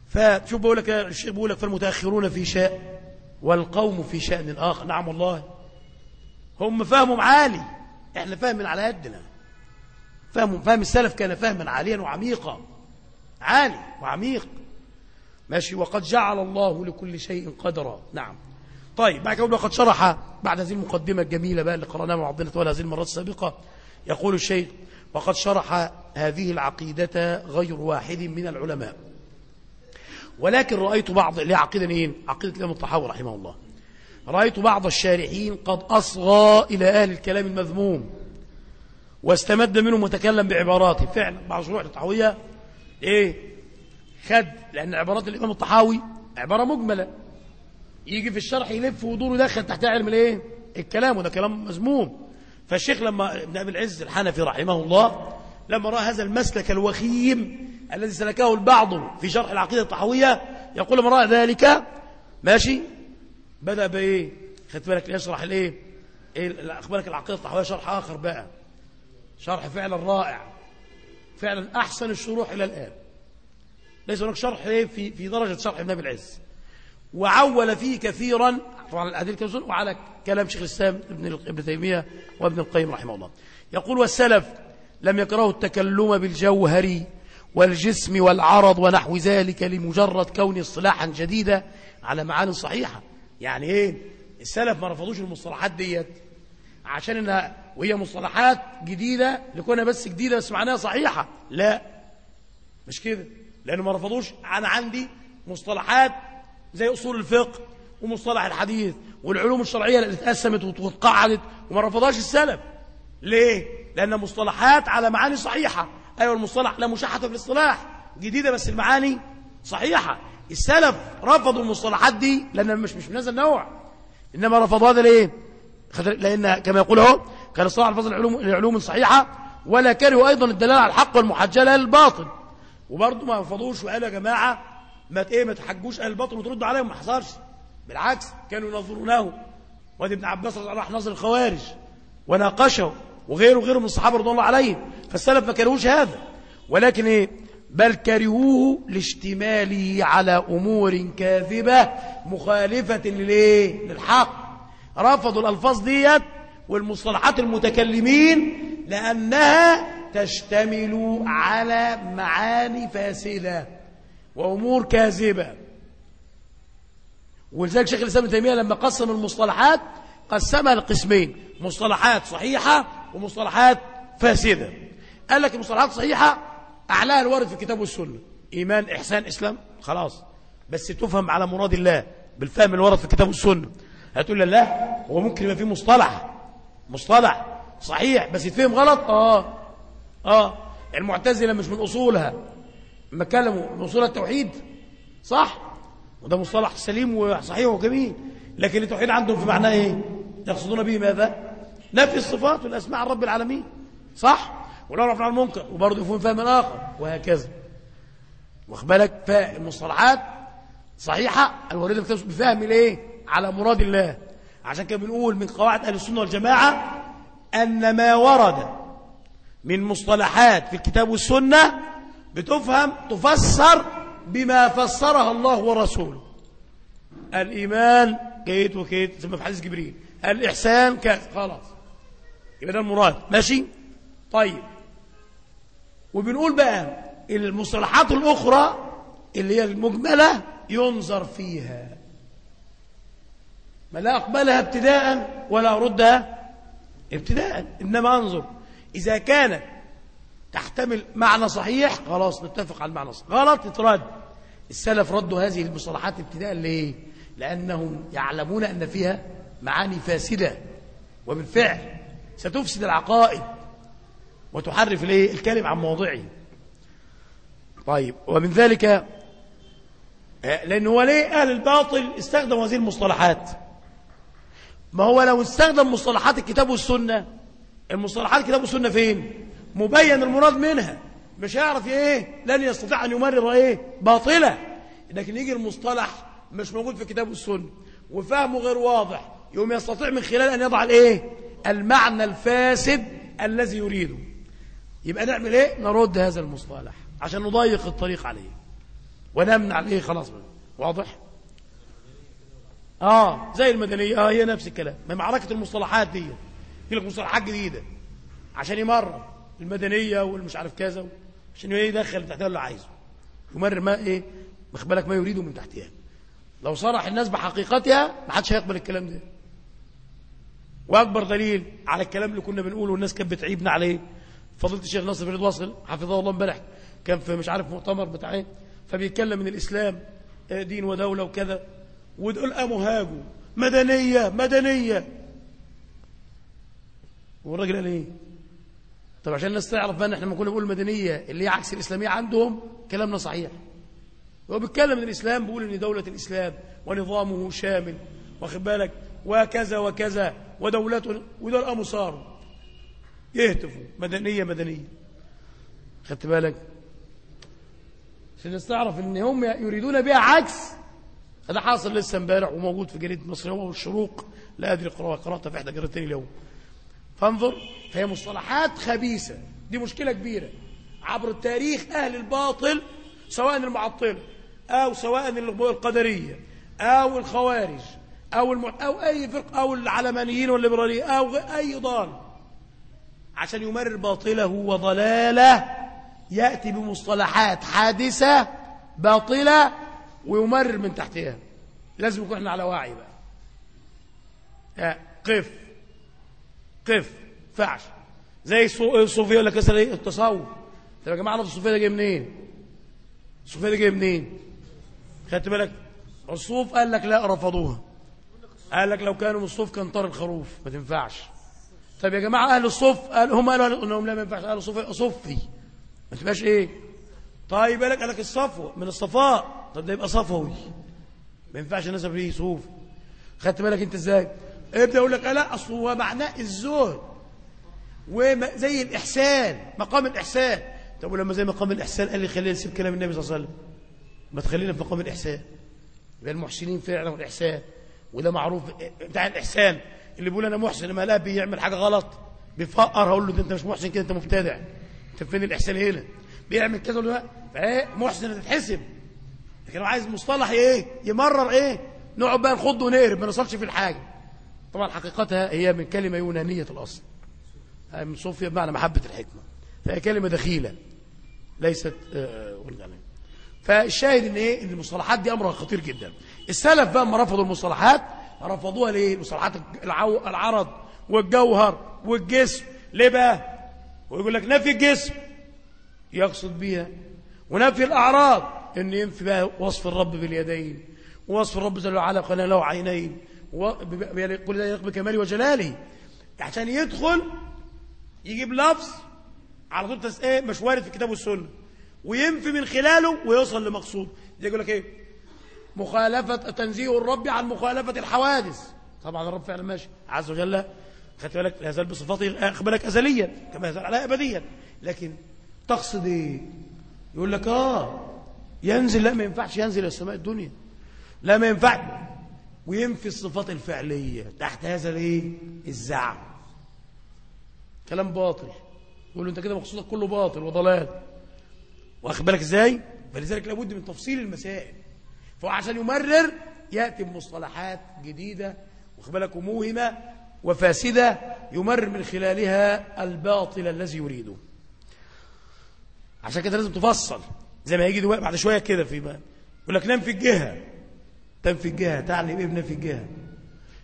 فشوف بقول لك الشيخ بيقول لك فالمتأخرون في شاء والقوم في شأن آخر. نعم والله. هم فهمهم عالي. إحنا فاهم على قدنا فهم فهم السلف كان فهما عاليا وعميقا. عالي وعميق. ماشي. وقد جعل الله لكل شيء قدرا. نعم. طيب بعد كده وقد شرح بعد هذه المقدمة الجميلة بقى اللي قرأناها مع عبدنا طوال هذه المرات السابقة. يقول الشيخ وقد شرح هذه العقيدة غير واحد من العلماء. ولكن رأيت بعض اللي عقيدة مين عقيدة الإمام الطحاوي رحمه الله. رأيت بعض الشارحين قد أصغى إلى أهل الكلام المذموم واستمد منهم وتكلم بعباراته. فعلا بعض شروح الطحاوية إيه؟ خد لأن عبارات الإمام الطحاوي عبارة مجملة. يجي في الشرح يلف ودور يدخل تحتها علم الإيه؟ الكلام وده كلام مذموم. فالشيخ لما ابن أبي العز الحنفي رحمه الله لما رأى هذا المسلك الوخيم الذي سلكه البعض في شرح العقيدة الطحاوية يقول لما راى ذلك ماشي بدأ بإيه؟ خدت بالك يشرح الايه إيه أخبارك العقيدة الطحاوية شرح آخر بقى. شرح فعلا رائع. فعلا أحسن الشروح إلى الآن. ليس هناك شرح إيه في في درجة شرح ابن أبي العز. وعول فيه كثيرا طبعا الأدلة كثيرا وعلى كلام شيخ الإسلام ابن ابن تيمية وابن القيم رحمه الله. يقول والسلف لم يكرهوا التكلم بالجوهر والجسم والعرض ونحو ذلك لمجرد كون اصطلاحا جديدا على معان صحيحة. يعني إيه؟ السلف ما رفضوش المصطلحات ديت عشان إنها وهي مصطلحات جديدة لكونها بس جديدة بس معناها صحيحة. لا. مش كده؟ لأنه ما رفضوش. أنا عندي مصطلحات زي أصول الفقه ومصطلح الحديث والعلوم الشرعية اللي اتقسمت واتقعدت وما رفضهاش السلف. ليه؟ لأن مصطلحات على معاني صحيحة. أيوة المصطلح لا مشاحة في الاصطلاح. جديدة بس المعاني صحيحة. السلف رفضوا المصطلحات دي لأن مش مش من هذا النوع إنما رفضوا هذا ليه؟ لأن كما يقول اهو كان الصلاح الفضل العلوم العلوم الصحيحة ولا كرهوا أيضا الدلالة على الحق والمحجلة للباطل وبرضه ما رفضوش وقالوا يا جماعة ما إيه ما تحجوش أهل الباطل وتردوا عليهم ما حصلش. بالعكس كانوا ينظرونه وادي ابن عباس راح نظر الخوارج وناقشه. وغيره وغيره من الصحابة رضي الله عليهم فالسلف ما كرهوش هذا. ولكن إيه؟ بل كرهوه لاشتماله على أمور كاذبة مخالفة للإيه؟ للحق. رفضوا الألفاظ ديت والمصطلحات المتكلمين لأنها تشتمل على معاني فاسدة وأمور كاذبة. ولذلك شيخ الإسلام ابن تيمية لما قسم المصطلحات قسمها لقسمين مصطلحات صحيحة ومصطلحات فاسدة. قال لك المصطلحات الصحيحة أعلاها الوارد في الكتاب والسنة. إيمان إحسان إسلام خلاص. بس تفهم على مراد الله بالفهم الورد في الكتاب والسنة. هتقول لا هو ممكن يبقى فيه مصطلح. مصطلح صحيح بس يتفهم غلط؟ آه. آه. المعتزلة مش من أصولها. لما كلموا من أصول التوحيد. صح؟ وده مصطلح سليم وصحيح وجميل. لكن التوحيد عندهم في معناه إيه؟ يقصدون به ماذا؟ نفي الصفات والأسماء عن رب العالمين. صح؟ ولو رفع المنكر وبرضه يفهم فهما اخر وهكذا. واخد بالك؟ فالمصطلحات صحيحة الوريد بفهم الايه على مراد الله. عشان كده بنقول من قواعد أهل السنة والجماعة أن ما ورد من مصطلحات في الكتاب والسنة بتفهم تفسر بما فسرها الله ورسوله. الإيمان كيت وكيت ثم في حديث جبريل. الإحسان كذا خلاص. يبقى ده المراد. ماشي؟ طيب. وبنقول بقى المصطلحات الأخرى اللي هي المجملة ينظر فيها. ما لا أقبلها ابتداء ولا أردها ابتداء إنما أنظر. إذا كانت تحتمل معنى صحيح خلاص نتفق على المعنى الصحيح غلط يترد السلف ردوا هذه المصطلحات ابتداء ليه؟ لأنهم يعلمون أن فيها معاني فاسدة. وبالفعل ستفسد العقائد. وتحرف الايه الكلم عن موضعه. طيب ومن ذلك لأن هو ليه أهل الباطل استخدموا هذه المصطلحات؟ ما هو لو استخدم مصطلحات الكتاب والسنة المصطلحات الكتاب والسنة فين؟ مبين المراد منها. مش هيعرف إيه؟ لن يستطيع أن يمرر إيه؟ باطلة. لكن يجي المصطلح مش موجود في الكتاب والسنة وفهمه غير واضح يوم يستطيع من خلال أن يضع الإيه؟ المعنى الفاسد الذي يريده. يبقى نعمل إيه؟ نرد هذا المصطلح عشان نضيق الطريق عليه. ونمنع الايه خلاص. بقى. واضح؟ آه زي المدنية. آه هي نفس الكلام. ما معركة المصطلحات دي. في لك مصطلحات جديدة. عشان يمرر المدنية والمش عارف كذا عشان يدخل تحتها اللي عايزه. يمرر ما إيه؟ بالك؟ ما يريده من تحتها. لو صرح الناس بحقيقتها ما حدش هيقبل الكلام ده. وأكبر دليل على الكلام اللي كنا بنقوله والناس كانت بتعيبنا عليه. فضيله الشيخ ناصر فريد واصل حفظه الله امبارح كان في مش عارف مؤتمر بتاع إيه فبيتكلم من الإسلام دين ودولة وكذا. ودول قاموا هاجوا. مدنية مدنية. والراجل قال إيه؟ طب عشان الناس تعرف بقى إن إحنا لما كنا بنقول مدنية اللي هي عكس الإسلامية عندهم كلامنا صحيح. هو بيتكلم من الإسلام بيقول إن دولة الإسلام ونظامه شامل. واخد بالك؟ وكذا وكذا ودولته ودول قاموا صاروا يهتفوا مدنية مدنية. خدت بالك؟ عشان تعرف إن هم يريدون بها عكس. هذا حاصل لسه امبارح وموجود في جريده مصر يوم والشروق لا أدري قراءه قراتها في احدى جريدتين اليوم. فانظر فهي مصطلحات خبيثة. دي مشكلة كبيرة. عبر التاريخ أهل الباطل سواء المعطله أو سواء القدرية أو الخوارج. أو الم... أو أي فرق أو العلمانيين والليبراليين أو أي ضال. عشان يمرر باطله وضلاله يأتي بمصطلحات حادثة باطلة ويمرر من تحتها. لازم يكون إحنا على وعي بقى. آه قف. قف. فعش زي الصوفية ولا كسر إيه؟ التصوف. طب يا جماعة الصوفية ده جاي منين؟ الصوفية ده جاي منين؟ خدت بالك؟ الصوف قال لك لا رفضوها. قال لك لو كانوا من الصوف كان طار الخروف ما تنفعش. طب يا جماعة أهل الصوف قال هم قالوا إنهم لا ما ينفعش أهل الصوف صوفي ما تبقاش إيه؟ طيب قال لك الصفوة من الصفاء طب ده يبقى صفوي. ما ينفعش نسب فيه صوف. خدت بالك أنت إزاي؟ ابدأ يقول لك لا أصل هو معناه الزهد. وزي الإحسان مقام الإحسان. طب ولما زي مقام الإحسان قال لي خلينا نسيب كلام النبي صلى الله عليه وسلم. ما تخلينا في مقام الإحسان. يبقى المحسنين فعلا والإحسان. وده معروف بتاع الإحسان. اللي بيقول أنا محسن لما لا بيعمل حاجة غلط. بيفقر هقول له أنت مش محسن كده أنت مبتدع. أنت فين الإحسان هنا؟ بيعمل كذا ولا لا محسن تتحسب. لكن عايز مصطلح إيه؟ يمرر إيه؟ نقعد بقى نخض ونقرب ما نوصلش في الحاجة. طبعا حقيقتها هي من كلمة يونانية الأصل. من صوفيا بمعنى محبة الحكمة. فهي كلمة دخيلة. ليست آه فالشاهد إن إيه؟ إن المصطلحات دي أمرها خطير جدا. السلف بقى لما رفضوا المصطلحات رفضوها ليه؟ مصطلحات. العرض والجوهر والجسم. ليه بقى؟ ويقول لك نفي الجسم يقصد بيها. ونفي الأعراض أن ينفي بقى وصف الرب باليدين ووصف الرب جل وعلا قال له عينين كل ذلك بكماله وجلاله. عشان يدخل يجيب لفظ على طول إيه مش وارد في الكتاب والسنة وينفي من خلاله ويوصل لمقصود. يقول لك إيه؟ مخالفة تنزيه الرب عن مخالفة الحوادث. طبعا الرب فعلا ماشي. عز وجل خدت بالك لا يزال بصفاته بالك ازليا كما يزال عليها ابديا. لكن تقصد إيه يقول لك آه ينزل لا ما ينفعش ينزل السماء الدنيا. لا ما ينفع وينفي الصفات الفعلية تحت هذا الإيه؟ الزعم. كلام باطل. يقول أنت كده مقصودك كله باطل وضلال. واخد بالك إزاي؟ فلذلك لابد من تفصيل المسائل. فهو عشان يمرر يأتي بمصطلحات جديدة واخد بالك؟ وموهمة وفاسدة يمرر من خلالها الباطل الذي يريده. عشان كده لازم تفصل زي ما هيجي بعد شوية كده في ما يقول لك نام في الجهة. تنفي الجهة تعني إيه بنفي الجهة.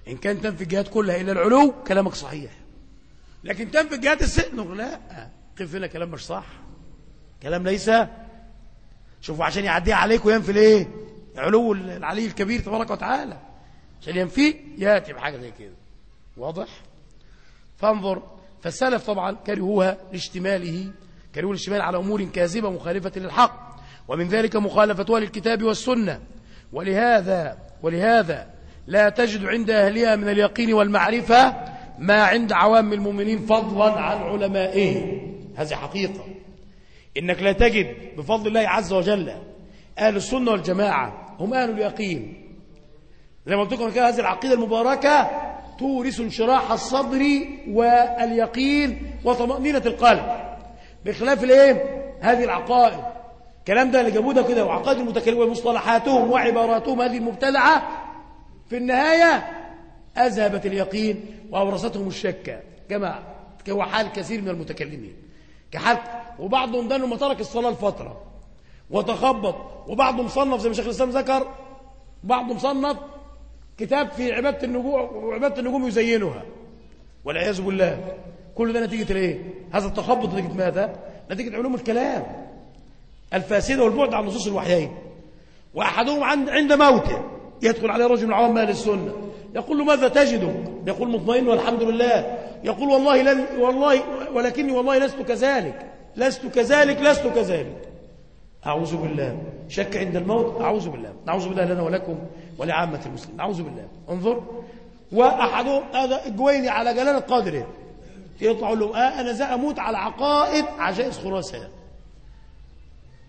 إن كان تنفي الجهات كلها إلا العلو كلامك صحيح. لكن تنفي الجهات السئل لا. قف هنا كلام مش صح. كلام ليس شوفوا عشان يعديها عليك وينفي الايه علو العلي الكبير تبارك وتعالى. عشان ينفيه ياتي بحاجة زي كده. واضح؟ فانظر فالسلف طبعا كرهوها لاشتماله كرهوا الاشتمال على أمور كاذبة مخالفة للحق. ومن ذلك مخالفتها للكتاب والسنة. ولهذا ولهذا لا تجد عند أهلها من اليقين والمعرفة ما عند عوام المؤمنين فضلا عن علمائه هذه حقيقة. إنك لا تجد بفضل الله عز وجل أهل السنة والجماعة هم أهل اليقين. زي ما قلت لكم كده هذه العقيدة المباركة تورث انشراح الصدر واليقين وطمأنينة القلب. بخلاف الإيه؟ هذه العقائد. الكلام ده اللي جابوه ده كده وعقائد المتكلمين ومصطلحاتهم وعباراتهم هذه المبتدعة في النهاية أذهبت اليقين وأورثتهم الشك كما هو حال كثير من المتكلمين. كحال وبعضهم ده انه ما ترك الصلاة لفترة. وتخبط. وبعضهم صنف زي ما شيخ الإسلام ذكر بعضهم صنف كتاب في عبادة النجوم وعباده النجوم يزينها. والعياذ بالله. كل ده نتيجة الايه هذا التخبط نتيجة ماذا؟ نتيجة علوم الكلام. الفاسدة والبعد عن نصوص الوحيين. وأحدهم عند موته. يدخل عليه رجل من عوام أهل السنة. يقول له ماذا تجد يقول مطمئن والحمد لله. يقول والله لن والله ولكني والله لست كذلك. لست كذلك لست كذلك. أعوذ بالله. شك عند الموت؟ أعوذ بالله. نعوذ بالله لنا ولكم ولعامة المسلمين. نعوذ بالله. انظر. وأحدهم هذا الجويني على جلالة قدره يطلع له آه أنا ذا أموت على عقائد عجائز خراسان.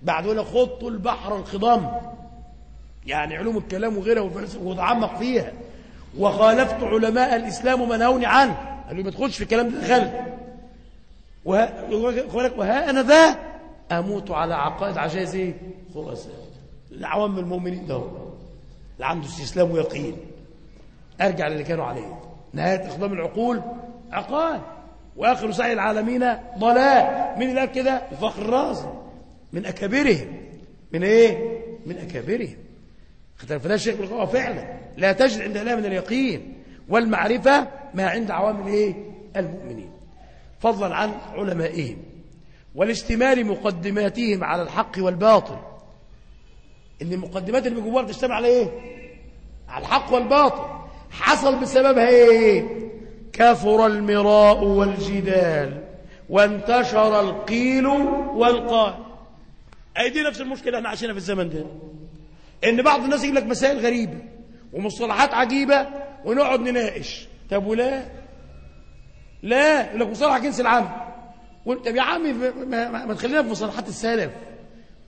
بعد يقول خضت البحر الخضم يعني علوم الكلام وغيرها والفلسفه وتعمق فيها. وخالفت علماء الإسلام ومن هوني عنه. قال له ما تدخلش في الكلام ده دخل وها أنا ذا أموت على عقائد عجائز إيه خراسان العوام المؤمنين ده اللي عنده استسلام ويقين. أرجع للي كانوا عليه. نهاية إخضام العقول. عقال وآخر سعي العالمين ضلال. مين اللي كده؟ الفخر الرازي. من أكابرهم. من إيه؟ من أكابرهم. فده الشيخ بالقوة فعلا. لا تجد عند الله من اليقين. والمعرفة ما عند عوام الإيه؟ المؤمنين. فضلا عن علمائهم. والاشتمال مقدماتهم على الحق والباطل. إن المقدمات اللي بيجوبوها تشتمل على إيه؟ على الحق والباطل. حصل بسببها إيه؟ كثر المراء والجدال وانتشر القيل والقال. أي دي نفس المشكلة إحنا عايشينها في الزمن ده. إن بعض الناس يجيب لك مسائل غريبة ومصطلحات عجيبة ونقعد نناقش. طب ولا؟ لا يقول لك مصطلح جنس العام طب يا عمي ما, تخلينا في مصطلحات السلف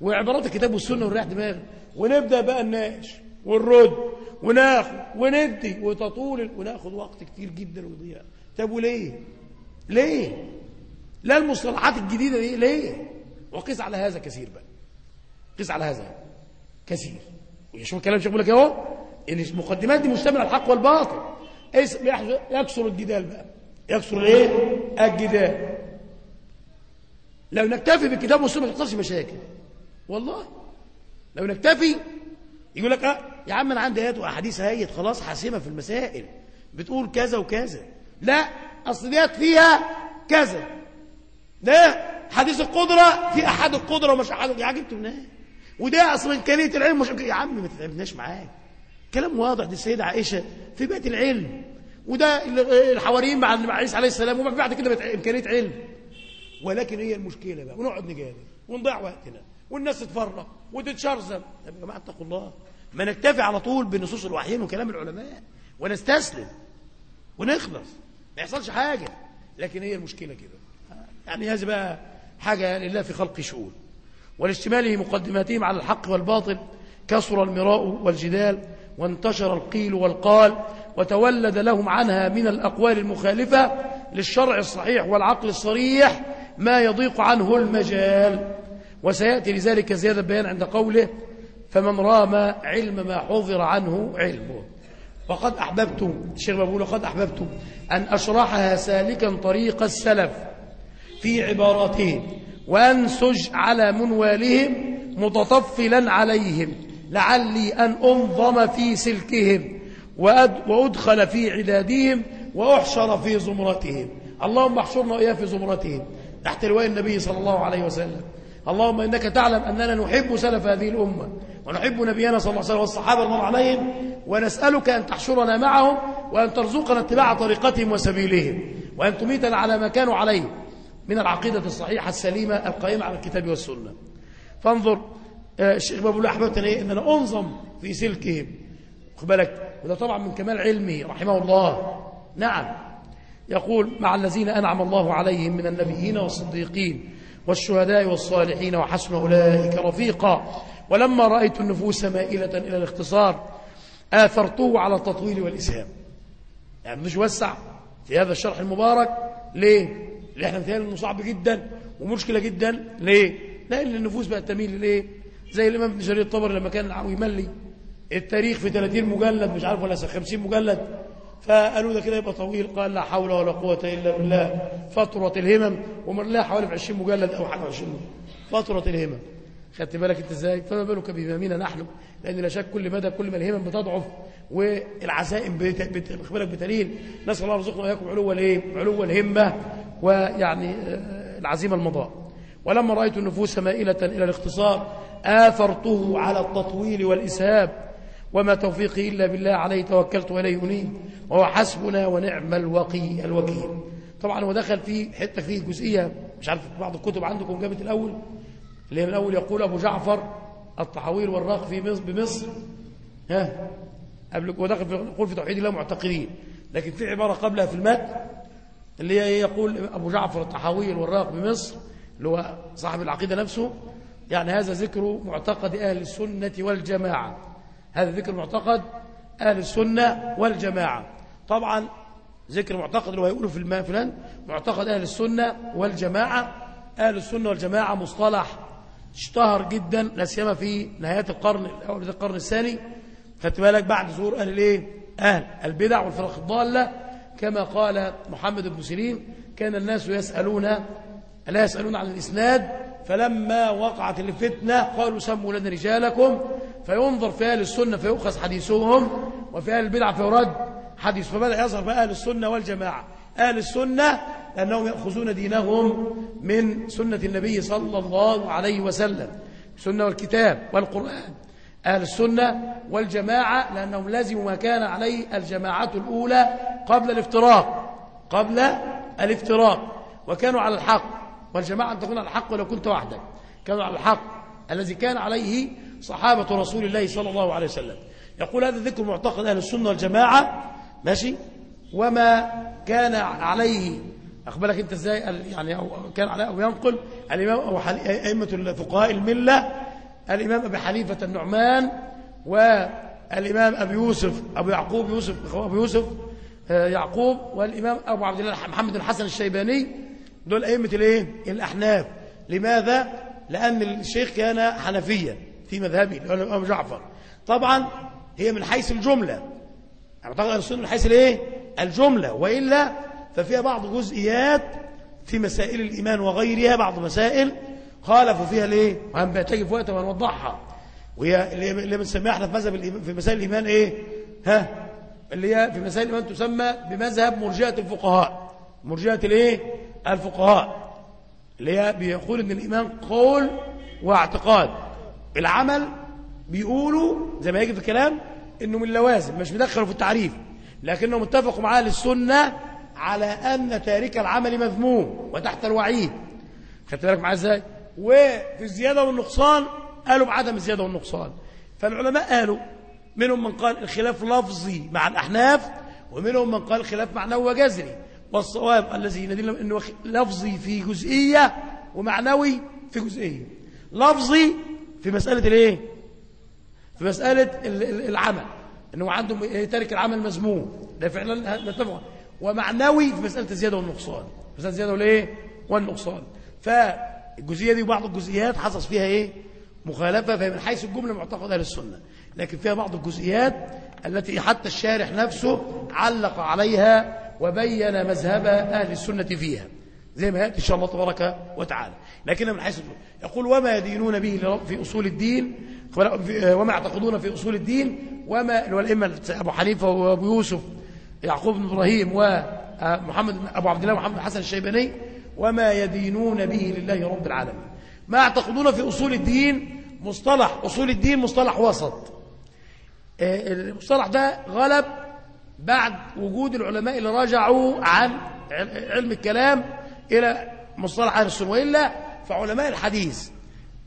وعبارات الكتاب والسنة ونريح دماغنا ونبدأ بقى نناقش ونرد وناخد وندي وتطول وناخد وقت كتير جدا ويضيع. طب وليه؟ ليه؟ لا المصطلحات الجديدة دي ليه؟ وقيس على هذا كثير بقى. قيس على هذا كثير. وشوف الكلام شيخ بيقول لك أهو؟ إن المقدمات دي مشتملة على الحق والباطل. يكسر الجدال بقى. يكسر الايه الجدال. لو نكتفي بالكتاب والسنة ما تحصلش مشاكل. والله. لو نكتفي يقول لك آه يا عم أنا عندي آيات وأحاديث هيت خلاص حاسمه في المسائل. بتقول كذا وكذا. لا أصل ديت فيها كذا. ده حديث القدرة في أحد القدرة ومش أحد. يا عجبت منها. وده اصل امكانيه العلم مش يا عم ما تتعبناش معاك. كلام واضح. دي السيدة عائشة في بيت العلم. وده الحواريين مع عيسى عليه السلام وما بعد كده إمكانية علم. ولكن هي المشكلة بقى ونقعد نجادل ونضيع وقتنا والناس تتفرق وتتشرذم. طب يا جماعة اتقوا الله. ما نكتفي على طول بنصوص الوحيين وكلام العلماء ونستسلم ونخلص. ما يحصلش حاجة. لكن هي المشكلة كده. يعني هذه بقى حاجة لله في خلق شؤون. ولاشتماله مقدماتهم على الحق والباطل كثر المراء والجدال وانتشر القيل والقال وتولد لهم عنها من الأقوال المخالفة للشرع الصحيح والعقل الصريح ما يضيق عنه المجال. وسيأتي لذلك زيادة بيان عند قوله فمن رام علم ما حضر عنه علمه. وقد أحببت الشيخ بقول قد أحببت أن أشرحها سالكا طريق السلف في عباراتهم وأنسج على منوالهم متطفلا عليهم لعلي أن أنظم في سلكهم وأدخل في عدادهم وأحشر في زمرتهم. اللهم احشرنا إياه في زمرتهم. تحت لواء النبي صلى الله عليه وسلم. اللهم إنك تعلم أننا نحب سلف هذه الأمة ونحب نبينا صلى الله عليه وسلم والصحابة رضي عليهم ونسألك أن تحشرنا معهم وأن ترزقنا اتباع طريقتهم وسبيلهم وأن تميتنا على ما كانوا عليه من العقيدة الصحيحة السليمة القائمة على الكتاب والسنة. فانظر الشيخ بابو الله أحببتنا إيه أن أنا أنظم في سلكهم. بالك وده طبعا من كمال علمه رحمه الله. نعم. يقول مع الذين أنعم الله عليهم من النبيين والصديقين والشهداء والصالحين وحسن أولئك رفيقا ولما رأيت النفوس مائلة إلى الاختصار آثرته على التطويل والإسهام يعني مش وسع في هذا الشرح المبارك ليه؟ اللي إحنا مثال انه صعب جدا ومشكلة جدا ليه؟ لأن النفوس بقت تميل ليه؟ زي الإمام ابن جرير الطبري لما كان يملي التاريخ في 30 مجلد مش عارف ولا 50 مجلد فقالوا ده كده يبقى طويل. قال لا حول ولا قوة إلا بالله. فطرة الهمم. ومن حوالي في 20 مجلد أو حاجة 20 فطرة الهمم. خدت بالك أنت إزاي؟ فما بالك بإمامنا نحن؟ لأن لا شك كل مدى كل ما الهمم بتضعف والعزائم بالك بتليل نسأل الله رزقنا وإياكم علو الإيه؟ علو الهمة ويعني العزيمة المضاء. ولما رأيت النفوس مائلة إلى الاختصار آثرته على التطويل والإسهاب. وما توفيقي إلا بالله عليه توكلت وإليه أنيب وهو حسبنا ونعم الوقي الوكيل. طبعا هو دخل في حتة فيه جزئية مش عارف بعض الكتب عندكم جابت الأول اللي من الأول يقول أبو جعفر التحويل والراق في مصر بمصر. ها؟ قبل ودخل في يقول في توحيد الله معتقدين لكن في عبارة قبلها في المد اللي هي يقول أبو جعفر التحويل والراق بمصر اللي هو صاحب العقيدة نفسه. يعني هذا ذكر معتقد أهل السنة والجماعة. هذا ذكر معتقد أهل السنة والجماعة. طبعا ذكر معتقد اللي هو يقوله في الماء فلان معتقد أهل السنة والجماعة. أهل السنة والجماعة مصطلح اشتهر جدا لا سيما في نهاية القرن الأول القرن الثاني. خدت بالك بعد ظهور أهل الايه؟ أهل البدع والفرق الضالة. كما قال محمد بن سيرين كان الناس يسألون لا يسألون عن الإسناد فلما وقعت الفتنة قالوا سموا لنا رجالكم. فينظر في أهل السنة فيؤخذ حديثهم وفي أهل البدع فيرد حديث فبدأ يظهر بقى أهل السنة والجماعة؟ أهل السنة لأنهم يأخذون دينهم من سنة النبي صلى الله عليه وسلم السنة والكتاب والقرآن. أهل السنة والجماعة لأنهم لازموا ما كان عليه الجماعة الأولى قبل الافتراق قبل الافتراق وكانوا على الحق. والجماعة أن تكون على الحق ولو كنت وحدك كانوا على الحق. الذي كان عليه صحابة رسول الله صلى الله عليه وسلم. يقول هذا ذكر معتقد أهل السنة والجماعة. ماشي؟ وما كان عليه أخبرك أنت إزاي؟ يعني أو كان عليه أو ينقل الإمام أو أئمة الفقهاء الملة الإمام أبي حنيفة النعمان والإمام أبي يوسف أبو يعقوب يوسف أبو يوسف يعقوب والإمام أبو عبد الله محمد الحسن الشيباني. دول أئمة الإيه؟ الأحناف. لماذا؟ لأن الشيخ كان حنفيا. في مذهبه الإمام جعفر طبعا هي من حيث الجملة أعتقد السنة من حيث الإيه؟ الجملة وإلا ففيها بعض جزئيات في مسائل الإيمان وغيرها بعض مسائل خالفوا فيها الإيه؟ وهم بيحتاج في وقت ونوضحها وهي اللي بنسميها إحنا في مذهب في مسائل الإيمان إيه؟ ها؟ اللي هي في مسائل الإيمان تسمى بمذهب مرجئة الفقهاء مرجئة الإيه؟ الفقهاء اللي هي بيقول إن الإيمان قول واعتقاد العمل بيقولوا زي ما يجي في الكلام إنه من اللوازم مش مدخلوا في التعريف لكنهم اتفقوا مع أهل السنة على أن تارك العمل مذموم وتحت الوعيد. خدت بالك معايا إزاي؟ وفي الزيادة والنقصان قالوا بعدم الزيادة والنقصان. فالعلماء قالوا منهم من قال الخلاف لفظي مع الأحناف ومنهم من قال خلاف معنوي وجذري والصواب الذي ندل إنه لفظي في جزئية ومعنوي في جزئية. لفظي في مسألة الايه؟ في مسألة العمل. إنه عنده إيه؟ تارك العمل مذموم. ده فعلا نتفق. ومعنوي في مسألة الزيادة والنقصان. مسألة الزيادة والإيه؟ والنقصان. فالجزئية دي وبعض الجزئيات حصل فيها إيه؟ مخالفة فهي من حيث الجملة معتقد أهل السنة. لكن فيها بعض الجزئيات التي حتى الشارح نفسه علق عليها وبين مذهب أهل السنة فيها. زي ما يأتي إن شاء الله تبارك وتعالى. لكن من حيث يقول وما يدينون به في أصول الدين وما يعتقدون في أصول الدين وما والائمه أبو حنيفة وأبو يوسف يعقوب بن إبراهيم ومحمد أبو عبد الله محمد حسن الشيباني وما يدينون به لله رب العالمين. ما يعتقدون في أصول الدين مصطلح أصول الدين مصطلح وسط. المصطلح ده غلب بعد وجود العلماء اللي رجعوا عن علم الكلام إلى مصطلح أهل السنة وإلا فعلماء الحديث.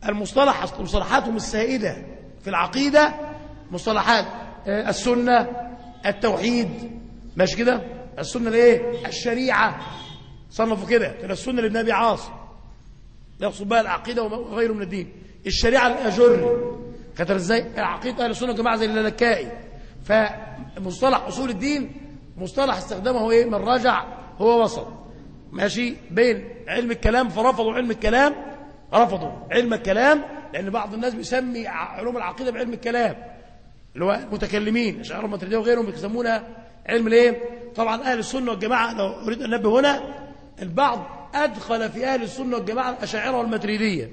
المصطلح مصطلحاتهم السائدة في العقيدة مصطلحات السنة التوحيد ماشي كده؟ السنة الإيه؟ الشريعة. صنفوا كده. كده السنة لابن أبي عاصم. يقصد بها العقيدة وغيره من الدين. الشريعة الأجري كتر إزاي؟ عقيدة أهل السنة جماعة زي اللالكائي. فمصطلح أصول الدين مصطلح استخدمه إيه؟ من رجع هو وسط ماشي بين علم الكلام فرفضوا علم الكلام رفضوا علم الكلام لأن بعض الناس بيسمي علوم العقيدة بعلم الكلام اللي هو المتكلمين اشعار المتردية وغيرهم بيسمونها علم الإيه؟ طبعا أهل السنة والجماعة لو أريد أن أنبه هنا البعض أدخل في أهل السنة والجماعة الأشاعرة والماتريدية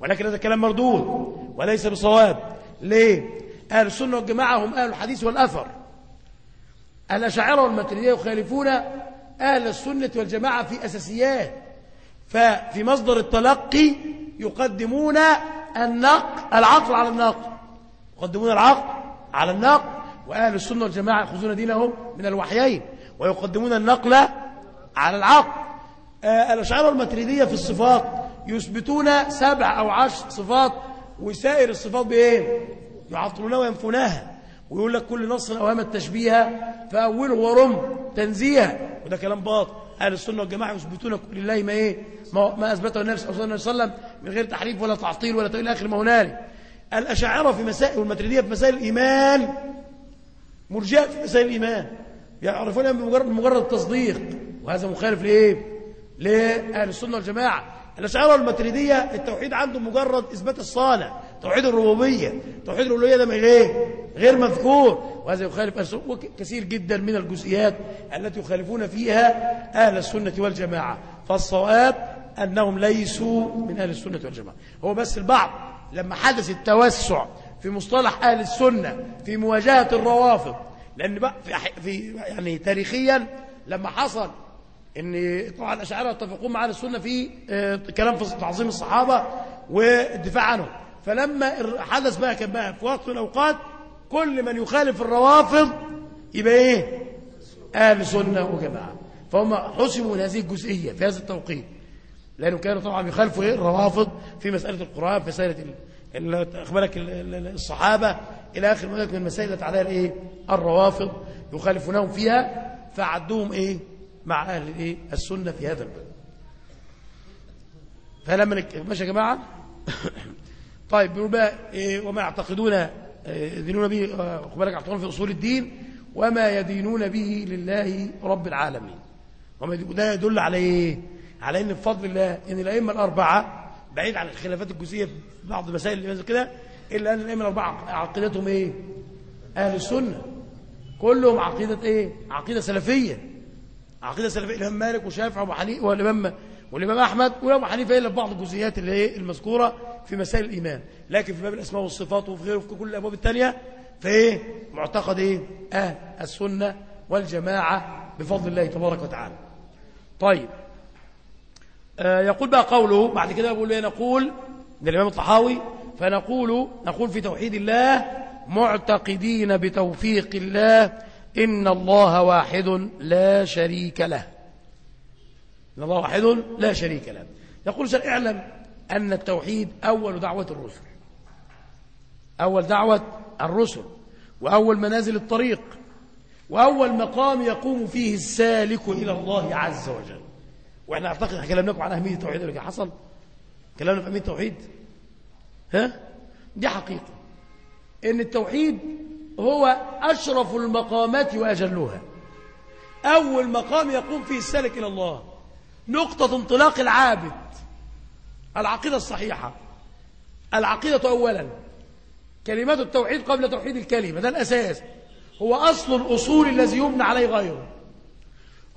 ولكن هذا كلام مردود وليس بصواب. ليه؟ أهل السنة والجماعة هم أهل الحديث والأثر. الأشاعرة والماتريدية يخالفون أهل السنة والجماعة في أساسيات. ففي مصدر التلقي يقدمون النقل العقل على النقل. يقدمون العقل على النقل وأهل السنة والجماعة يأخذون دينهم من الوحيين ويقدمون النقل على العقل. آه الأشعار الماتريدية في الصفات يثبتون سبع أو عشر صفات وسائر الصفات بإيه؟ يعطلونها وينفونها. ويقول لك كل نص أوهام التشبيه فأوله ورم تنزيها وده كلام باطل. أهل السنة والجماعة يثبتون لله ما إيه؟ ما, ما أثبته النبي صلى الله عليه وسلم من غير تحريف ولا تعطيل ولا تأويل آخر ما هنالك الأشاعرة في مسائل والماتريدية في مسائل الإيمان مرجئة في مسائل الإيمان. يعرفون بمجرد مجرد التصديق وهذا مخالف لإيه؟ لأهل السنة والجماعة. الأشاعرة والماتريدية التوحيد عندهم مجرد إثبات الصانع. توحيد الربوبية توحيد الألوهية ده غير غير مذكور. وهذا يخالف كثير جدا من الجزئيات التي يخالفون فيها أهل السنة والجماعة. فالصواب أنهم ليسوا من أهل السنة والجماعة. هو بس البعض لما حدث التوسع في مصطلح أهل السنة في مواجهة الروافض لأن بقى في, يعني تاريخيا لما حصل إن طبعا الأشاعرة يتفقون مع السنة في كلام في تعظيم الصحابة والدفاع عنهم. فلما حدث بقى كان بقى في وقت من الأوقات كل من يخالف الروافض يبقى إيه؟ أهل سنة وجماعة. فهم حسموا من هذه الجزئية في هذا التوقيت. لأنه كانوا طبعا يخالفوا إيه؟ الروافض في مسألة القرآن في مسألة أخبارك الصحابة. إلى آخر ذلك من المسائل التي عليها الايه الروافض يخالفونهم فيها فعدوهم إيه؟ مع أهل الايه السنة في هذا الباب. فلما. ماشي يا جماعة؟ طيب بيقول بقى إيه وما يعتقدون يدينون به خد بالك يعتقدون في أصول الدين وما يدينون به لله رب العالمين. وما ده يدل على إيه؟ على إن بفضل الله إن الأئمة الأربعة بعيد عن الخلافات الجزئيه في بعض المسائل اللي كده إلا أن الأئمة الأربعة عقيدتهم إيه؟ أهل السنة. كلهم عقيدة إيه؟ عقيدة سلفية. عقيدة سلفية الإمام مالك وشافعي وأبو حنيفة والإمام والإمام أحمد وابو حنيفة الا في بعض الجزئيات اللي هي المذكورة في مسائل الإيمان. لكن في باب الأسماء والصفات وفي غيره في كل الأبواب الثانية فإيه؟ معتقد إيه؟ أهل السنة والجماعة بفضل الله تبارك وتعالى. طيب. آه يقول بقى قوله بعد كده يقول إيه؟ نقول من الإمام الطحاوي فنقول نقول في توحيد الله معتقدين بتوفيق الله إن الله واحد لا شريك له. إن الله واحد لا شريك له. يقول سأل اعلم أن التوحيد أول دعوة الرسل. أول دعوة الرسل. وأول منازل الطريق. وأول مقام يقوم فيه السالك إلى الله عز وجل. وإحنا أعتقد كلامنا لكم عن أهمية التوحيد. اللي حصل؟ كلامنا في أهمية التوحيد. ها؟ دي حقيقة. إن التوحيد هو أشرف المقامات وأجلها. أول مقام يقوم فيه السالك إلى الله. نقطة انطلاق العابد. العقيدة الصحيحة. العقيدة أولا. كلمات التوحيد قبل توحيد الكلمة. ده الأساس. هو أصل الأصول الذي يبنى عليه غيره.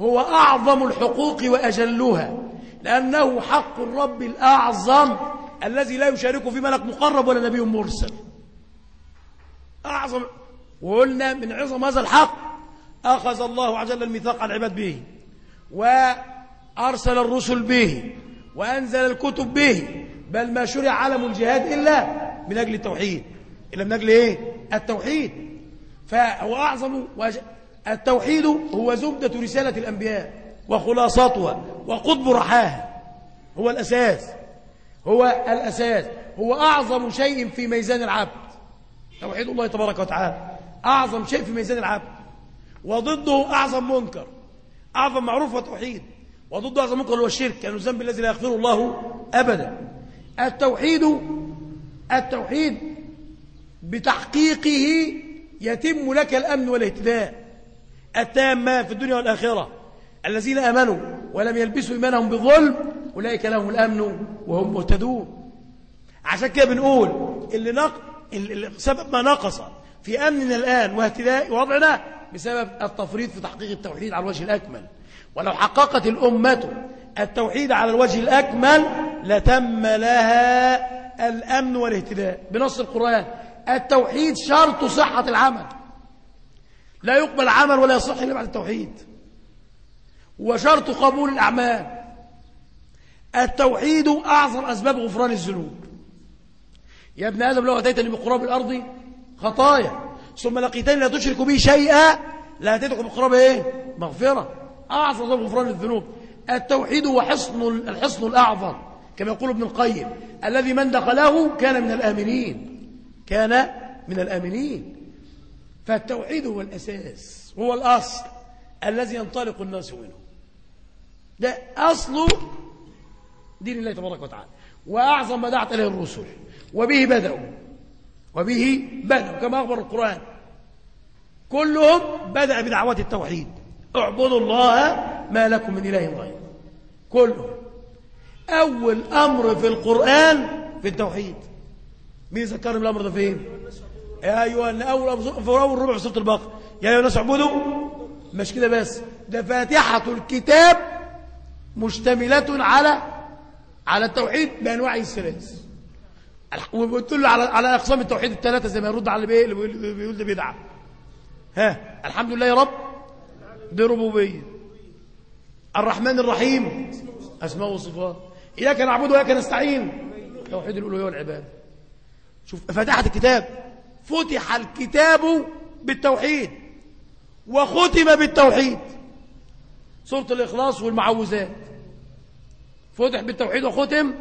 هو أعظم الحقوق وأجلها. لأنه حق الرب الأعظم الذي لا يشاركه في ملك مقرب ولا نبي مرسل. أعظم. وقلنا من عظم هذا الحق أخذ الله عز وجل الميثاق على العباد به. وأرسل الرسل به وأنزل الكتب به بل ما شرع علم الجهاد إلا من أجل التوحيد. إلا من أجل إيه؟ التوحيد. فهو أعظم وأج... التوحيد هو زبدة رسالة الأنبياء وخلاصتها وقطب رحاها. هو الأساس. هو الأساس. هو أعظم شيء في ميزان العبد. توحيد الله تبارك وتعالى. أعظم شيء في ميزان العبد. وضده أعظم منكر. أعظم معروف وتوحيد. وضده أعظم منكر هو الشرك لأنه الذنب الذي لا يغفره الله أبدا. التوحيد التوحيد بتحقيقه يتم لك الأمن والاهتداء التامة في الدنيا والآخرة. الذين أمنوا ولم يلبسوا إيمانهم بظلم أولئك لهم الأمن وهم مهتدون. عشان كده بنقول اللي, نق... اللي سبب ما نقص في أمننا الآن واهتداء وضعنا بسبب التفريط في تحقيق التوحيد على الوجه الأكمل. ولو حققت الأمة التوحيد على الوجه الأكمل لتم لها الأمن والاهتداء. بنص القرآن. التوحيد شرط صحة العمل. لا يقبل عمل ولا يصح إلا بعد التوحيد. وشرط قبول الأعمال. التوحيد أعظم أسباب غفران الذنوب. يا ابن آدم لو أتيتني بقراب الأرض خطايا ثم لقيتني لا تشرك بي شيئا لا أتيتك بقراب إيه؟ مغفرة. أعظم غفران الذنوب التوحيد هو حصن الحصن الأعظم كما يقول ابن القيم. الذي من دخله كان من الآمنين. كان من الآمنين. فالتوحيد هو الأساس هو الأصل الذي ينطلق الناس منه. ده أصل دين الله تبارك وتعالى. وأعظم ما دعت إليه الرسل. وبه بدأوا. وبه بدأوا كما أخبر القرآن. كلهم بدأ بدعوة التوحيد. اعبدوا الله ما لكم من إله غيره. كلهم أول أمر في القرآن في التوحيد. مين ذكرني بالأمر ده فين؟ يا أيها أول في أول ربع سورة البقرة. يا أيها الناس اعبدوا. مش كده بس. ده فاتحة الكتاب مشتملة على على التوحيد بأنواعه الثلاث وقلت له على على أقسام التوحيد الثلاثة زي ما يرد على اللي بيقول ده بدعة. ها؟ الحمد لله يا رب. دي ربوبية الرحمن الرحيم. أسماء وصفات. إياك نعبد وإياك نستعين. توحيد الألوهية والعبادة. شوف فتحت الكتاب. فتح الكتاب بالتوحيد. وختم بالتوحيد. سورة الإخلاص والمعوذات. فتح بالتوحيد وختم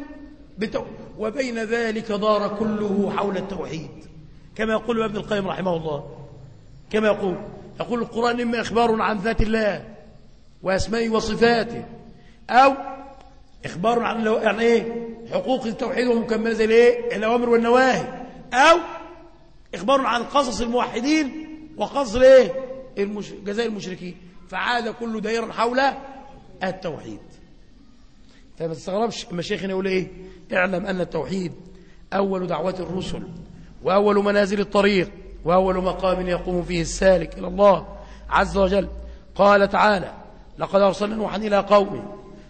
بالتوحيد وبين ذلك دار كله حول التوحيد. كما يقول ابن القيم رحمه الله. كما يقول يقول القرآن إما إخبار عن ذات الله وأسمائه وصفاته أو إخبار عن يعني إيه؟ حقوق التوحيد ومكملة زي الإيه؟ الأوامر والنواهي أو إخبار عن قصص الموحدين وقصص الإيه؟ المش... جزاء المشركين. فعاد كل دائرا حول التوحيد. فما تستغربش مشايخنا يقول إيه؟ اعلم أن التوحيد أول دعوة الرسل وأول منازل الطريق. وأول مقام يقوم فيه السالك إلى الله عز وجل. قال تعالى لقد أرسلنا نوحا إلى قومه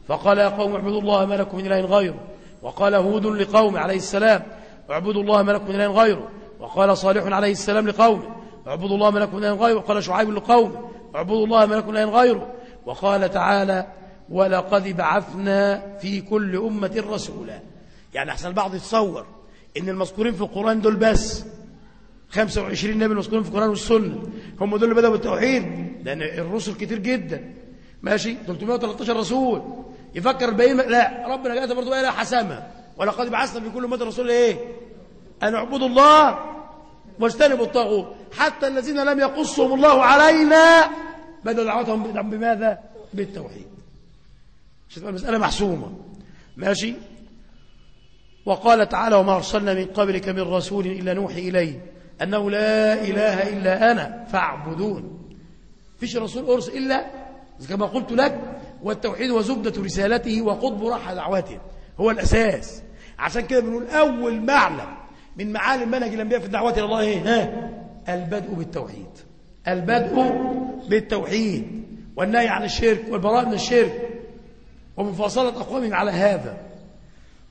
فقال يا قوم اعبدوا الله ما لكم من إله غيره. وقال هود لقوم عليه السلام اعبدوا الله ما لكم من إله غيره. وقال صالح عليه السلام لقومه اعبدوا الله ما لكم من إله غيره. وقال شعيب لقومه اعبدوا الله ما لكم من إله غيره. وقال تعالى ولقد بعثنا في كل أمة رسولا. يعني أحسن البعض يتصور إن المذكورين في القرآن دول بس 25 نبي المذكورين في القرآن والسنة. هم دول اللي بدأوا بالتوحيد. لأن الرسل كتير جدا. ماشي؟ 313 رسول. يفكر الباقيين لا ربنا جاءت برضه إلى حسامها ولقد بعثنا في كل أمة رسول إيه؟ أن اعبدوا الله واجتنبوا الطاغوت. حتى الذين لم يقصهم الله علينا بدأوا دعوتهم بماذا؟ بالتوحيد. عشان المسألة محسومة. ماشي؟ وقال تعالى وما أرسلنا من قبلك من رسول إلا نوحي إليه. أنه لا إله إلا أنا فاعبدون. فيش رسول أرسل إلا كما قلت لك والتوحيد وزبدة رسالته وقطب راحة دعوته. هو الأساس. عشان كده بنقول أول معلم من معالم منهج الأنبياء في الدعوة إلى الله إيه؟ ها؟ البدء بالتوحيد. البدء بالتوحيد. والنهي عن الشرك والبراء من الشرك. ومفاصلة أقوام على هذا.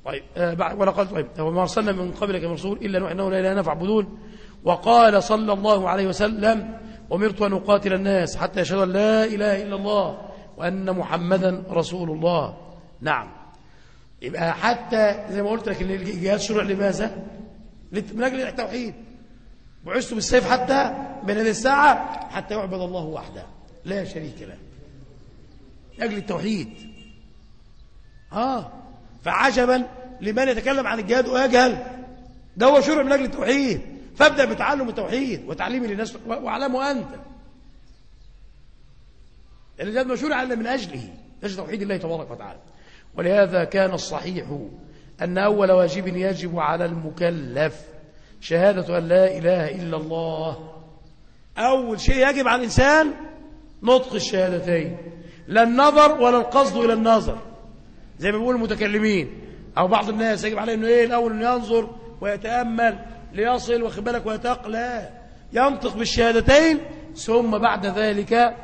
طيب آه ولا قال طيب وما أرسلنا من قبلك من رسول إلا نوح إنه لا إله إلا فاعبدون. وقال صلى الله عليه وسلم أمرت أن أقاتل الناس حتى يشهدوا أن لا إله إلا الله وأن محمدا رسول الله. نعم. يبقى حتى زي ما قلت لك إن الجهاد شرع لماذا؟ من أجل التوحيد. بعثت بالسيف حتى بين هذه الساعة حتى يعبد الله وحده لا شريك له. أجل التوحيد. آه. فعجبا لمن يتكلم عن الجهاد ويجهل ده هو شرع من أجل التوحيد. فابدأ بتعلم التوحيد وتعليمه للناس واعلمه أنت. الجهاد مشروع الا من أجله. أجل توحيد الله تبارك وتعالى. ولهذا كان الصحيح أن أول واجب يجب على المكلف شهادة أن لا إله إلا الله. أول شيء يجب على الإنسان نطق الشهادتين. لا النظر ولا القصد إلى النظر. زي ما بيقول المتكلمين. أو بعض الناس يجب عليه أنه إيه الأول أنه ينظر ويتأمل. ليصل واخد بالك لا ينطق بالشهادتين ثم بعد ذلك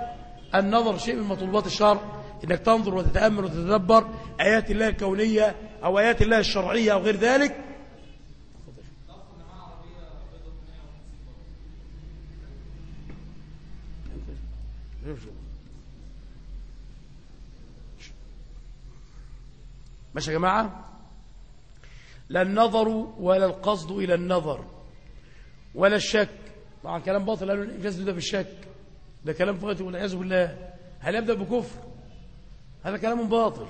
النظر شيء من مطلوبات الشرع إنك تنظر وتتأمل وتتدبر آيات الله الكونية أو آيات الله الشرعية أو غير ذلك. ماشي يا جماعة؟ لا النظر ولا القصد إلى النظر ولا الشك. طبعا كلام باطل قالوا الانجاز ده بالشك. ده كلام فاضي والعياذ بالله. هل يبدأ بكفر؟ هذا كلام باطل.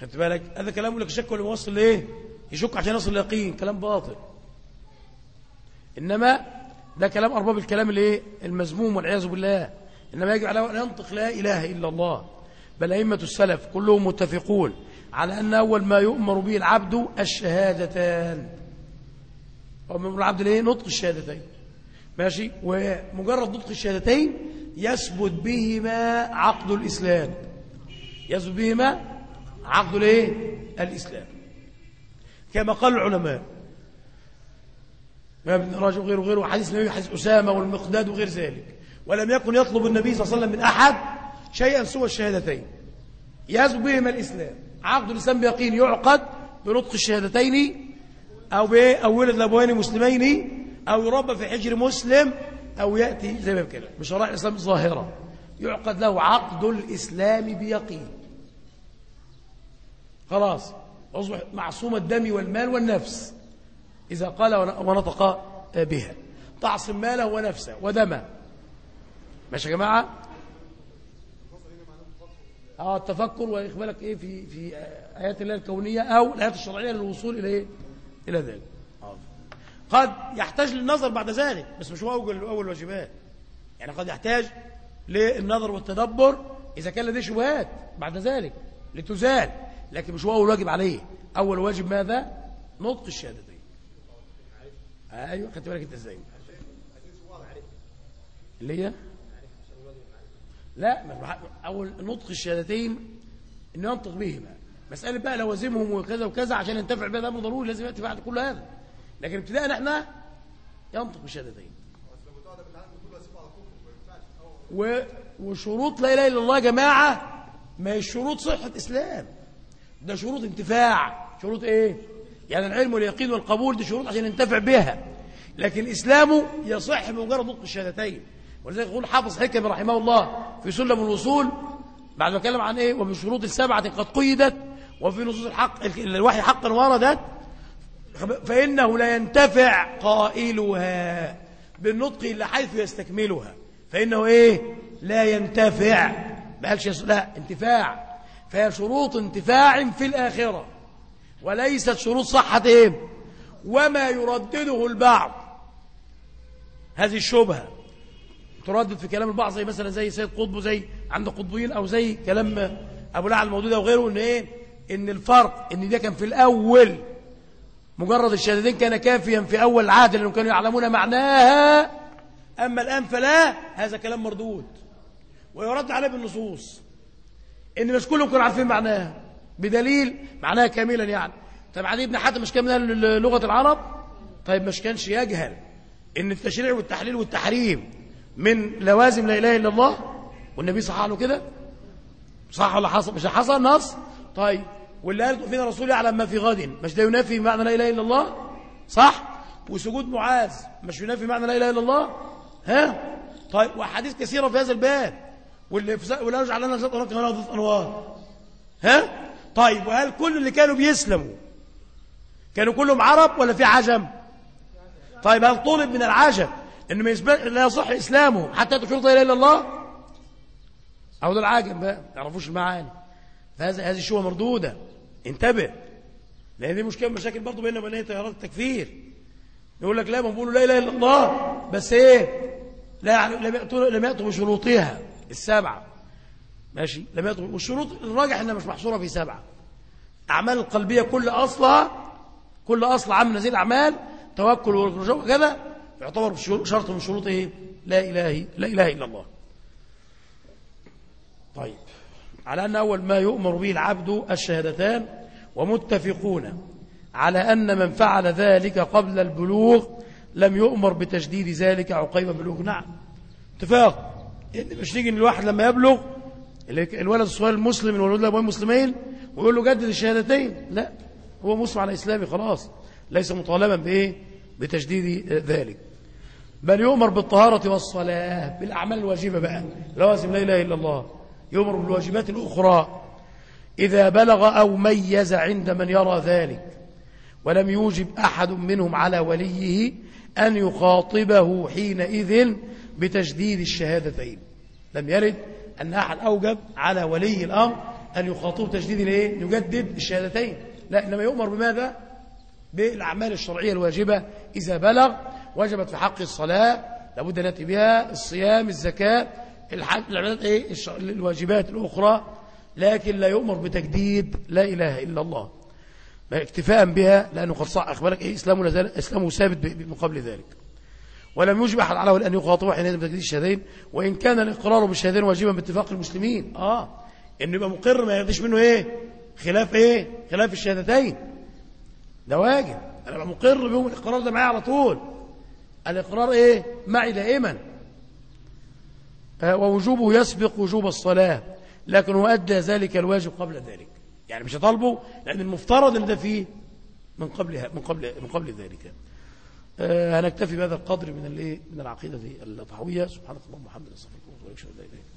خدت بالك؟ هذا كلام لك شك ولا يوصل لايه يشك عشان يصل اليقين. كلام باطل. إنما ده كلام أرباب الكلام الايه المذموم والعياذ بالله. إنما يجب عليه أن ينطق لا إله إلا الله. بل أئمة السلف كلهم متفقون. على أن أول ما يؤمر به العبد الشهادتان. ومن العبد ليه؟ نطق الشهادتين. ماشي؟ ومجرد نطق الشهادتين يثبت بهما عقد الإسلام. يثبت بهما عقد الايه الإسلام. كما قال العلماء. ما ابن راجع وغيره وغيره حديث النبي حديث أسامة والمقداد وغير ذلك. ولم يكن يطلب النبي صلى الله عليه وسلم من أحد شيئا سوى الشهادتين. يثبت بهما الإسلام. عقد الإسلام بيقين يعقد بنطق الشهادتين أو ولد لأبوين مسلمين أو يربى في حجر مسلم أو يأتي زي ما كده بشرائع الإسلام الظاهره يعقد له عقد الإسلام بيقين. خلاص. أصبح معصوم الدم والمال والنفس. إذا قال ونطق بها. تعصم ماله ونفسه ودمه. ماشي يا جماعة؟ آه التفكر وإقبالك إيه في في آيات الله الكونية أو الآيات الشرعية للوصول إلى إيه؟ إلى ذلك. قد يحتاج للنظر بعد ذلك بس مش هو أول أول الواجبات يعني قد يحتاج للنظر والتدبر إذا كان لديه شبهات بعد ذلك لتزال لكن مش هو أول واجب عليه. أول واجب ماذا؟ نطق الشهادتين. أيوة خدت بالك أنت إزاي؟ اللي هي؟ لا أول نطق الشهادتين إنه ينطق بهما. مسألة بقى لوازمهم وكذا وكذا عشان ينتفع بها ده ضروري لازم يأتي بعد كل هذا. لكن ابتداء إحنا ينطق بالشهادتين و... وشروط لا إله إلا الله يا جماعة ما هي شروط صحة اسلام ده شروط انتفاع. شروط إيه؟ يعني العلم واليقين والقبول دي شروط عشان ينتفع بها. لكن اسلامه يصح بمجرد نطق الشهادتين ولذلك يقول حافظ حكم رحمه الله في سلم الوصول بعد ما اتكلم عن إيه؟ ومن شروط السبعة قد قيدت وفي نصوص الحق الوحي حقا وردت فإنه لا ينتفع قائلها بالنطق إلا حيث يستكملها. فإنه إيه؟ لا ينتفع. ما قالش لا انتفاع. فهي شروط انتفاع في الآخرة وليست شروط صحة إيه وما يردده البعض. هذه الشبهة. تردد في كلام البعض زي مثلا زي سيد قطب زي عند قطبيين أو زي كلام أبو لعل الموجود وغيره إن إيه؟ إن الفرق إن ده كان في الأول مجرد الشهادتين كان كافيا في أول العهد لأنهم كانوا يعلمون معناها أما الآن فلا هذا كلام مردود. ويرد عليه بالنصوص. إن مش كلهم كانوا عارفين معناها. بدليل معناها كاملا يعني. طيب عدي بن حاتم مش كان من لغة العرب؟ طيب مش كانش يجهل إن التشريع والتحليل والتحريم من لوازم لا إله إلا الله؟ والنبي صحح له كده؟ صح ولا حصل؟ مش حصل نص؟ طيب واللي قال فينا رسول يعلم ما في غد مش ده ينافي معنى لا إله إلا الله؟ صح؟ وسجود معاذ مش ينافي معنى لا إله إلا الله؟ ها؟ طيب وأحاديث كثيرة في هذا الباب واللي ولا يجعل لنا شطرا كما ضد انوار ها؟ طيب وهل كل اللي كانوا بيسلموا كانوا كلهم عرب ولا في عجم؟ طيب هل طلب من العجم؟ إن ما يسبق لا يصح إسلامه حتى تشرط لا اله الا الله. أو ده العاجم بقى ما يعرفوش المعاني. فهذه هذه شبهه مردودة. انتبه. لأن دي مشكلة مشاكل برضه بيننا وبين تيارات التكفير. يقول لك لا ما بيقولوا لا إله إلا الله. بس إيه؟ لا لم ياتوا لم يأتوا بشروطها. السبعة. ماشي؟ لم ياتوا والشروط الراجح إنها مش محصورة في سبعة. أعمال القلبيه كل اصلها كل أصل عمل هذه الاعمال توكل ورجوع وكذا. يعتبر شرط من شروط إيه لا اله لا إله إلا الله. طيب. على أن أول ما يؤمر به العبد الشهادتان ومتفقون على أن من فعل ذلك قبل البلوغ لم يؤمر بتجديد ذلك عقيب بلوغ نعم. اتفاق. إن مش نيجي الواحد لما يبلغ الولد الصغير المسلم الولد لابوين مسلمين ويقول له جدد الشهادتين. لا. هو مسلم على إسلامي خلاص. ليس مطالبا بإيه؟ بتجديد ذلك. بل يؤمر بالطهارة والصلاة بالأعمال الواجبة بقى. لوازم لا إله إلا الله. يؤمر بالواجبات الأخرى. إذا بلغ أو ميز عند من يرى ذلك ولم يوجب أحد منهم على وليه أن يخاطبه حينئذ بتجديد الشهادتين. لم يرد أن أحد أوجب على ولي الأمر أن يخاطب تجديد الإيه؟ يجدد الشهادتين. لا إنما يؤمر بماذا؟ بالأعمال الشرعية الواجبة. إذا بلغ وجبت في حق الصلاة لابد أن نأتي بها الصيام الزكاة العبادات إيه؟ الواجبات الأخرى لكن لا يؤمر بتجديد لا إله إلا الله. اكتفاء بها لأنه قد صح. أخبرك إيه؟ إسلامه, إسلامه ثابت من قبل ذلك. ولم يجب أحد عليه أن يخاطبه حين بتجديد الشهادين وإن كان الإقرار بالشهادين واجبا باتفاق المسلمين. آه. إنه يبقى مقر ما ياخدش منه إيه؟ خلاف إيه؟ خلاف الشهادتين. ده واجب. أنا بقى مقر بهم الإقرار ده معايا على طول. الإقرار إيه؟ معي دائما ووجوبه يسبق وجوب الصلاة لكن هو أدى ذلك الواجب قبل ذلك. يعني مش طالبه لأن المفترض أن ده فيه من قبل من قبل من قبل ذلك. هنكتفي بهذا القدر من الإيه؟ من العقيدة الطحوية سبحانك اللهم وبحمدك أستغفرك وأتوب إليك.